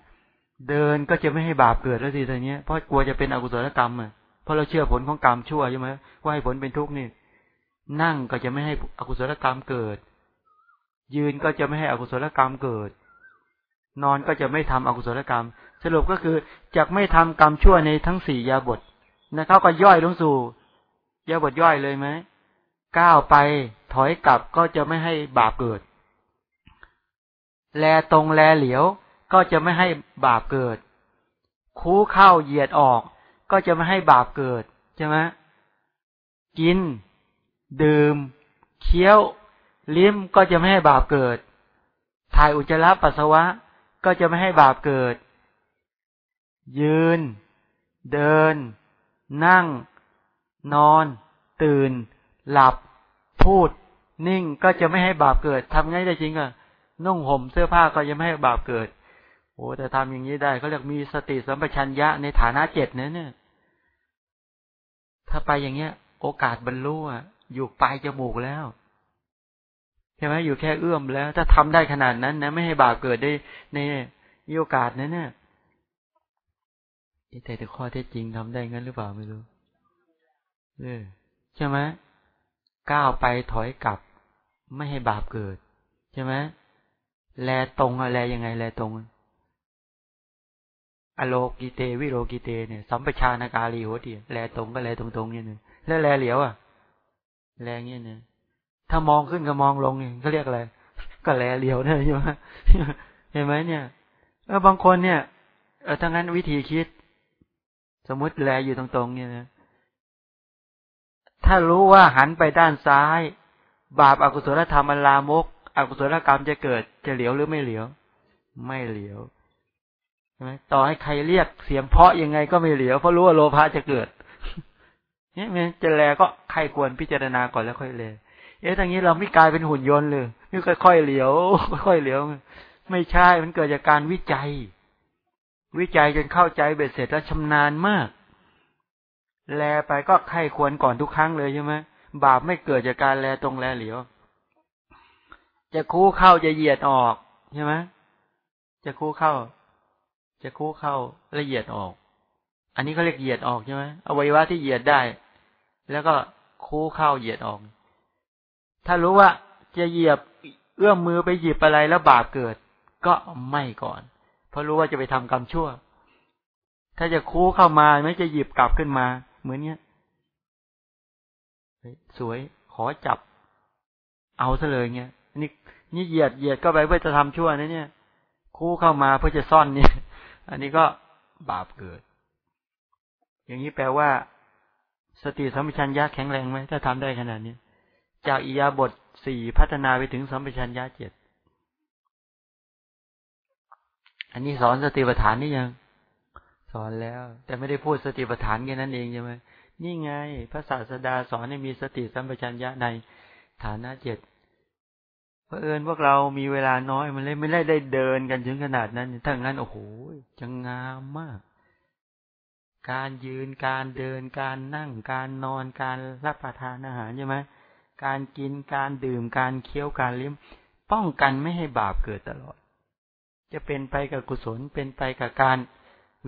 เดินก็จะไม่ให้บาปเกิดแล้วสิตอนนี้เพราะกลัวจะเป็นอกุศลกรรมอะเพราะเราเชื่อผลของกรรมชั่วใช่ไหมว่าให้ผลเป็นทุกข์นี่ นั่งก็จะไม่ให้อกุศลกรรมเกิด ยืนก็จะไม่ให้อกุศลกรรมเกิด นอนก็จะไม่ทำอกุศลกรรม สรุปก็คือจะไม่ทำกรรมชั่วในทั้งสี่ยาบทนะครับก็ย่อยลงสู่ยาบทย่อยเลยไหมก้าวไปถอยกลับก็จะไม่ให้บาปเกิด แลตรงแลเหลียวก็จะไม่ให้บาปเกิด คูเข้าเหยียดออก ก็จะไม่ให้บาปเกิดใช่ไหมกิน ดื่ม เคี้ยว ลิ้มก็จะไม่ให้บาปเกิด ถ่ายอุจจาระปัสสาวะ ก็จะไม่ให้บาปเกิด ยืน เดิน นั่ง นอน ตื่น หลับ พูด นิ่งก็จะไม่ให้บาปเกิดทำไงได้จริงอะนุ่งห่มเสื้อผ้าก็จะไม่ให้บาปเกิด โอ้แต่ทำอย่างนี้ได้เขาเรียกมีสติสัมปชัญญะในฐานะเจ็ดเนี่ยเนี่ย ถ้าไปอย่างเงี้ย โอกาสบรรลุอะอยู่ปลายจมูกแล้ว ช่ไหมอยู่แค่เอื้อมแล้ว ถ้าทำได้ขนาดนั้นนะไม่ให้บาปเกิดได้ในโอกาสนั้นเนี่ยแต่แต่ข้อเท็จจริงทำได้งั้นหรือเปล่าไม่รู้เออใช่ไหมก้าวไปถอยกลับ ไม่ให้บาปเกิด ใช่ไหมแลตรงอะไรยังไงแลตรง อโลกิเตวิโรกิเตเนี่ยสัมปชานากาลีโหติแลตรงก็แลตรงตรงเนี่ยแล้วแลเหลียวอะ แลเงี้ยเนี่ย ถ้ามองขึ้นก็มองลงเนี่ยเขาเรียกอะไรก็แลเหลียวเนี่ยใช่ไหมเห็นไหมเนี่ยเออบางคนเนี่ยเออถ้างั้นวิธีคิด สมมุติแลอยู่ตรงๆเนี่ยนะถ้ารู้ว่าหันไปด้านซ้าย บาปอากุศลธรรมลามกอกุศลกรรมจะเกิดจะเหลียวหรือไม่เหลียว ไม่เหลียวไหมต่อให้ใครเรียกเสียงเพาะยังไงก็ไม่เหลียวเพราะรู้ว่าโลภะจะเกิดเนี่ยมันจะแลก็ใครควรพิจารณาก่อนแล้วค่อยเล เอ๊ะทางนี้เราไม่กลายเป็นหุ่นยนต์เลยไม่ค่อยๆเหลียว ค่อยๆเหลียว ไม่ใช่ มันเกิดจากการวิจัย วิจัยจนเข้าใจเบ็ดเสร็จแล้วชำนาญมาก แลไปก็ใครควรก่อนทุกครั้งเลยใช่ไหมบาปไม่เกิดจากการแลตรงแลเหลียว จะคู่เข้าจะเหยียดออกใช่ไหมจะคู่เข้า จะคู่เข้าละเอียดออก อันนี้เขาเรียกเหยียดออกใช่ไหมอวัยวะที่เหยียดได้ แล้วก็คู่เข้าเหยียดออก ถ้ารู้ว่าจะเหยียบเอื้อมมือไปหยิบอะไรแล้วบาปเกิด ก็ไม่ก่อน เพราะรู้ว่าจะไปทำกรรมชั่ว ถ้าจะคู่เข้ามาไม่จะหยิบกลับขึ้นมา เหมือนเนี้ยสวยขอจับ เอาซะเลยเงี้ยนี่นี่เหยียดเหยียดก็ไปเพื่อจะทำชั่วนะเนี่ย คู่เข้ามาเพื่อจะซ่อนเนี่ย อันนี้ก็บาปเกิด อย่างนี้แปลว่า สติสัมปชัญญะแข็งแรงไหมถ้าทำได้ขนาดนี้ จากอิยาบทสี่พัฒนาไปถึงสัมปชัญญะเจ็ดอันนี้สอนสติปัฏฐานนี่ยัง สอนแล้ว แต่ไม่ได้พูดสติปัฏฐานแค่นั้นเองใช่ไหมนี่ไง พระศาสดาสอนให้มีสติสัมปชัญญะในฐานะเจ็ดเพราะเอิญพวกเรามีเวลาน้อยมันเลยไม่ได้ได้เดินกันถึงขนาดนั้นถ้างั้นโอ้โหจะงามมาก การยืนการเดินการนั่งการนอนการรับประทานอาหารใช่ไหม การกินการดื่มการเคี้ยวการลิ้ม ป้องกันไม่ให้บาปเกิดตลอด จะเป็นไปกับกุศลเป็นไปกับการ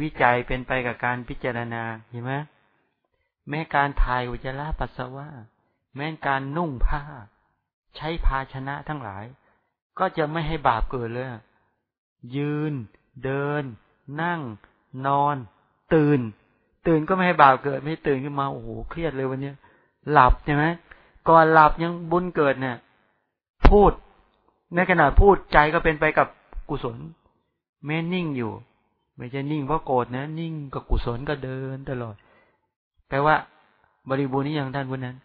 วิจัยเป็นไปกับการพิจารณาเห็นไหมแม้การถ่ายอุจจาระปัสสาวะแม้การนุ่งผ้า ใช้ภาชนะทั้งหลาย ก็จะไม่ให้บาปเกิดเลย ยืน เดิน นั่ง นอน ตื่น ตื่นก็ไม่ให้บาปเกิด ไม่ตื่นขึ้นมาโอ้โหเครียดเลยวันนี้หลับใช่ไหม ก่อนหลับยังบุญเกิดเนี่ย พูด ในขณะพูดใจก็เป็นไปกับกุศลแม้นิ่งอยู่ ไม่ใช่นิ่งเพราะโกรธนะ นิ่งกับกุศลก็เดินตลอดแปลว่า บริบูรณ์นี้อย่างท่านคนนั้น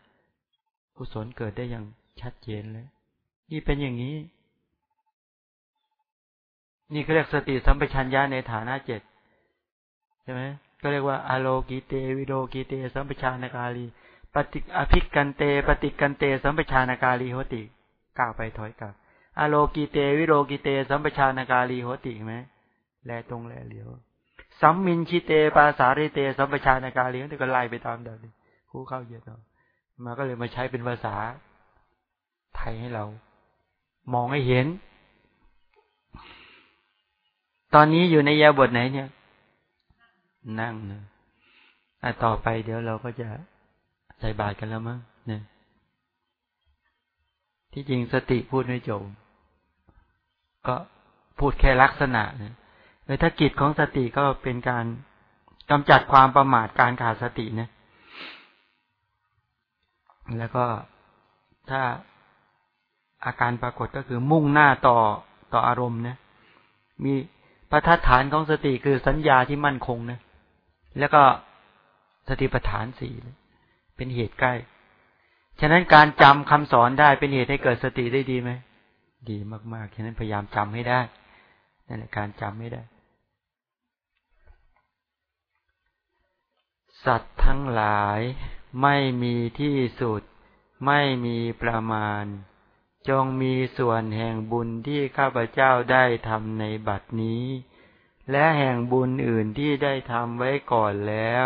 กุศลเกิดได้อย่างชัดเจนแล้วนี่เป็นอย่างนี้ นี่เขาเรียกสติสัมปชัญญะในฐานะเจ็ดใช่ไหมก็เรียกว่า อโลกิเตวิโดกิเต สัมปชานกาลี ปฏิอภิกันเต ปฏิกันเต สัมปชานากาลีโหติก้าวไปถอยกลับอโลกิเต วิโรกิเต สัมปชานากาลีโหติไหมแลตรงแลเหลียวสัมมินชิเตปาสาริเต สัมปชานากาลีนี่ก็ไล่ไปตามเดิมคู่เข้าเยอะเนาะมาก็เลยมาใช้เป็นภาษาไทยให้เรา มองให้เห็น ตอนนี้อยู่ในยาบทไหนเนี่ย นั่งนะต่อไปเดี๋ยวเราก็จะ ใส่บาตรกันแล้วมั้งเนี่ยที่จริงสติพูดไม่จบก็พูดแค่ลักษณะเนี่ยถ้ากิจของสติก็เป็นการกำจัดความประมาทการขาดสตินะ แล้วก็ถ้าอาการปรากฏก็คือมุ่งหน้าต่อต่ออารมณ์นะ มีประทัดฐานของสติคือสัญญาที่มั่นคงนะ แล้วก็สติปัฏฐานสี่ เป็นเหตุใกล้ ฉะนั้นการจำคำสอนได้เป็นเหตุให้เกิดสติได้ดีไหม ดีมากๆ ฉะนั้นพยายามจำให้ได้ นั่นแหละการจำไม่ได้ สัตว์ทั้งหลายไม่มีที่สุด ไม่มีประมาณ จงมีส่วนแห่งบุญที่ข้าพเจ้าได้ทำในบัดนี้ และแห่งบุญอื่นที่ได้ทำไว้ก่อนแล้ว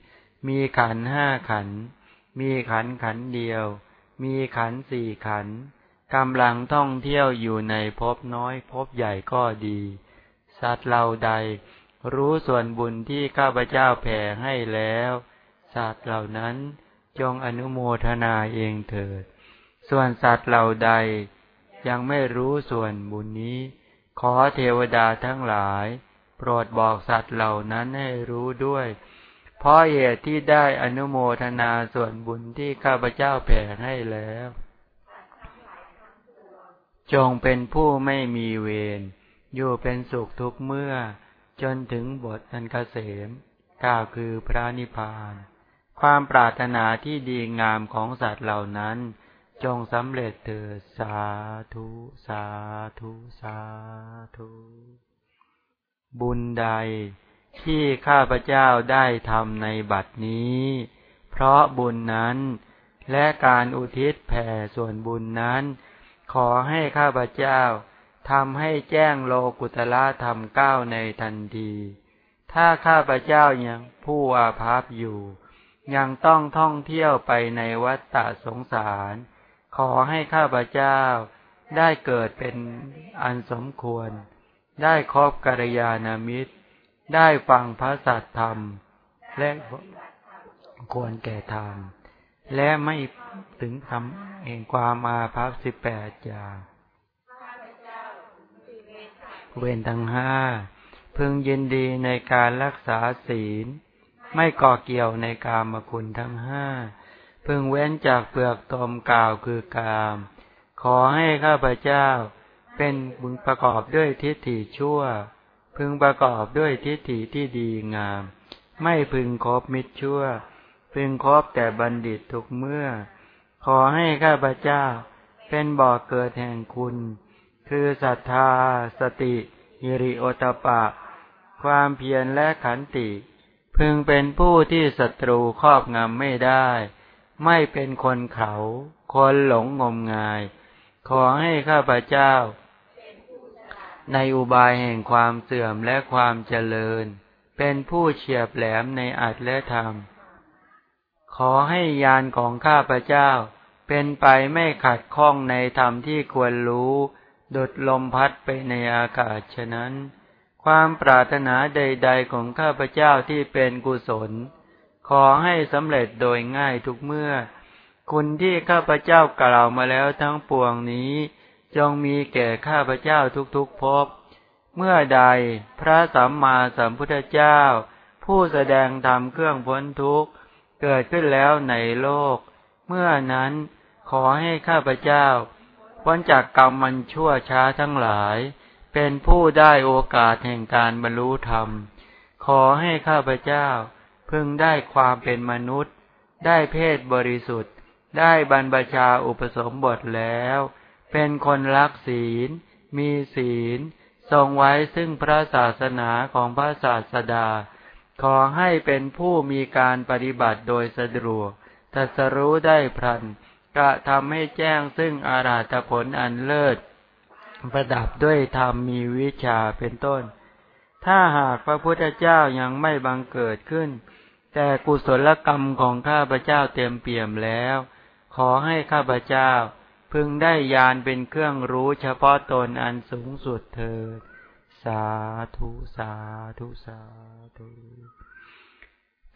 มีขันห้าขัน มีขันขันเดียว มีขันสี่ขันกำลังท่องเที่ยวอยู่ในภพน้อยภพใหญ่ก็ดี สัตว์เหล่าใด รู้ส่วนบุญที่ข้าพเจ้าแผ่ให้แล้ว สัตว์เหล่านั้นจงอนุโมทนาเองเถิด ส่วนสัตว์เหล่าใด ยังไม่รู้ส่วนบุญนี้ ขอเทวดาทั้งหลาย โปรดบอกสัตว์เหล่านั้นให้รู้ด้วย เพราะเหตุที่ได้อนุโมทนาส่วนบุญที่ข้าพเจ้าแผ่ให้แล้ว จงเป็นผู้ไม่มีเวร อยู่เป็นสุขทุกเมื่อ จนถึงบทอันเกษมกล่าวคือพระนิพพาน ความปรารถนาที่ดีงามของสัตว์เหล่านั้น จงสำเร็จเถิดสาธุ สาธุ สาธุ บุญใด ที่ข้าพเจ้าได้ทำในบัดนี้ เพราะบุญนั้น และการอุทิศแผ่ส่วนบุญนั้น ขอให้ข้าพเจ้าทำให้แจ้งโลกุตละธรรมก้าวในทันที ถ้าข้าพเจ้ายังผู้อาภัพอยู่ ยังต้องท่องเที่ยวไปในวัฏฏะสงสาร ขอให้ข้าพเจ้าได้เกิดเป็นอันสมควร ได้ครอบกัลยาณมิตร ได้ฟังพระสัตธรรม และควรแก่ธรรม และไม่ถึงทำเองความมาพับสิบแปดอย่างเว้นทั้งห้าพึงยินดีในการรักษาศีล ไม่ก่อเกี่ยวในกามคุณทั้งห้าพึงเว้นจากเปลือกตมกล่าวคือกาม ขอให้ข้าพเจ้าเป็นบุญประกอบด้วยทิฏฐิชั่ว พึงประกอบด้วยทิฏฐิที่ดีงาม ไม่พึงคบมิตรชั่ว พึงคบแต่บัณฑิตทุกเมื่อ ขอให้ข้าพเจ้าเป็นบ่อเกิดแห่งคุณ คือศรัทธา สติยิริโอตปะ ความเพียรและขันติ พึงเป็นผู้ที่ศัตรูครอบงำไม่ได้ ไม่เป็นคนเขา คนหลงงมงาย ขอให้ข้าพเจ้า ในอุบายแห่งความเสื่อมและความเจริญ เป็นผู้เฉียบแหลมในอัตและธรรม ขอให้ยานของข้าพเจ้า เป็นไปไม่ขัดข้องในธรรมที่ควรรู้ ดุดลมพัดไปในอากาศฉะนั้น ความปรารถนาใด ๆ ของข้าพเจ้าที่เป็นกุศล ขอให้สำเร็จโดยง่ายทุกเมื่อ คุณที่ข้าพเจ้ากล่าวมาแล้วทั้งปวงนี้ จงมีแก่ข้าพเจ้าทุกๆภพ เมื่อใดพระสัมมาสัมพุทธเจ้า ผู้แสดงธรรมเครื่องพ้นทุกข์ เกิดขึ้นแล้วในโลก เมื่อนั้นขอให้ข้าพเจ้าพ้นจากกรรมมันชั่วช้าทั้งหลาย เป็นผู้ได้โอกาสแห่งการบรรลุธรรม ขอให้ข้าพเจ้า พึงได้ความเป็นมนุษย์ ได้เพศบริสุทธิ์ ได้บรรพชาอุปสมบทแล้ว เป็นคนรักศีล มีศีล ทรงไว้ซึ่งพระศาสนาของพระศาสดา ขอให้เป็นผู้มีการปฏิบัติโดยสะดวกตัสรู้ได้พรันกะทำให้แจ้งซึ่งอาราธผลอันเลิศ ประดับด้วยธรรมมีวิชาเป็นต้น ถ้าหากพระพุทธเจ้ายังไม่บังเกิดขึ้น แต่กุศลกรรมของข้าพเจ้าเต็มเปี่ยมแล้ว ขอให้ข้าพเจ้า พึงได้ยานเป็นเครื่องรู้เฉพาะตนอันสูงสุดเถิด สาธุสาธุสาธุ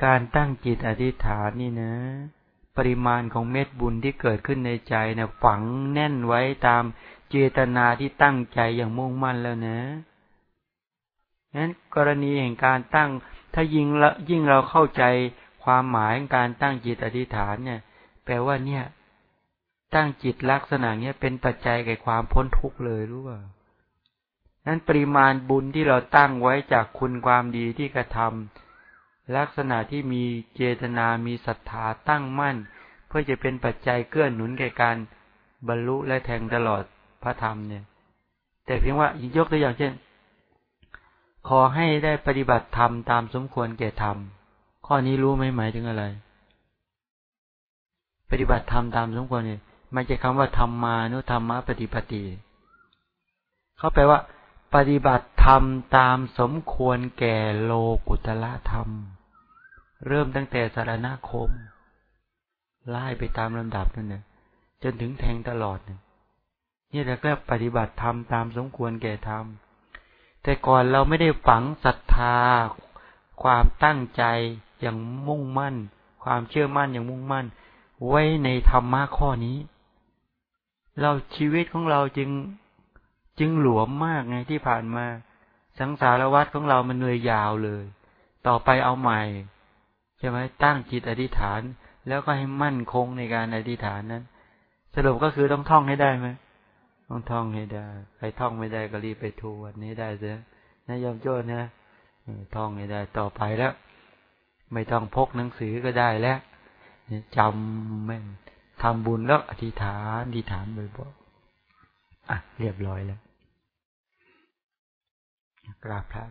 การตั้งจิตอธิษฐานนี่นะ ปริมาณของเม็ดบุญที่เกิดขึ้นในใจเนะ่ยฝังแน่นไว้ตามเจตนาที่ตั้งใจอย่างมุ่งมั่นแล้วนะนั้นกรณีแห่งการตั้ง ถ้ายิ่งละยิ่งเราเข้าใจความหมายของการตั้งจิตอธิษฐานเนี่ย แปลว่าเนี่ย ตั้งจิตลักษณะเนี้ยเป็นปัจจัยแก่ความพ้นทุกข์เลยรู้ป่านั้นปริมาณบุญที่เราตั้งไว้จากคุณความดีที่กระทำลักษณะที่มีเจตนามีศรัทธาตั้งมั่น เพื่อจะเป็นปัจจัยเกื้อหนุนแก่การบรรลุและแทงตลอดพระธรรมเนี่ย แต่เพียงว่ายกตัวอย่างเช่น ขอให้ได้ปฏิบัติธรรมตามสมควรแก่ธรรมข้อนี้รู้ไหมหมายถึงอะไร ปฏิบัติธรรมตามสมควรเนี่ย มันจะคำว่าธรรมานุธรรมะปฏิปติเขาแปลว่า ปฏิบัติธรรมตามสมควรแก่โลกุตละธรรม เริ่มตั้งแต่สารณคม ไล่ไปตามลำดับนั่นเนี่ยจนถึงแทงตลอดเนี่ยนี่เราก็ปฏิบัติธรรมตามสมควรแก่ธรรม แต่ก่อนเราไม่ได้ฝังศรัทธา ความตั้งใจอย่างมุ่งมั่น ความเชื่อมั่นอย่างมุ่งมั่น ไว้ในธรรมะข้อนี้ เราชีวิตของเราจึงจึงหลวมมากไงที่ผ่านมา สังสารวัตรของเรามันเหนื่อยยาวเลย ต่อไปเอาใหม่ใช่ไหมตั้งจิตอธิษฐาน แล้วก็ให้มั่นคงในการอธิษฐานนั้น สรุปก็คือต้องท่องให้ได้ไหมต้องท่องให้ได้ใครท่องไม่ได้ก็รีบไปทวนนี้ได้เสียนะยอมโจ้นะท่องให้ได้ ต่อไปแล้ว ไม่ต้องพกหนังสือก็ได้แล้วจำแม่น ทำบุญแล้วอธิษฐานอธิษฐานบ่อยๆอะ เรียบร้อยแล้วกราบพระ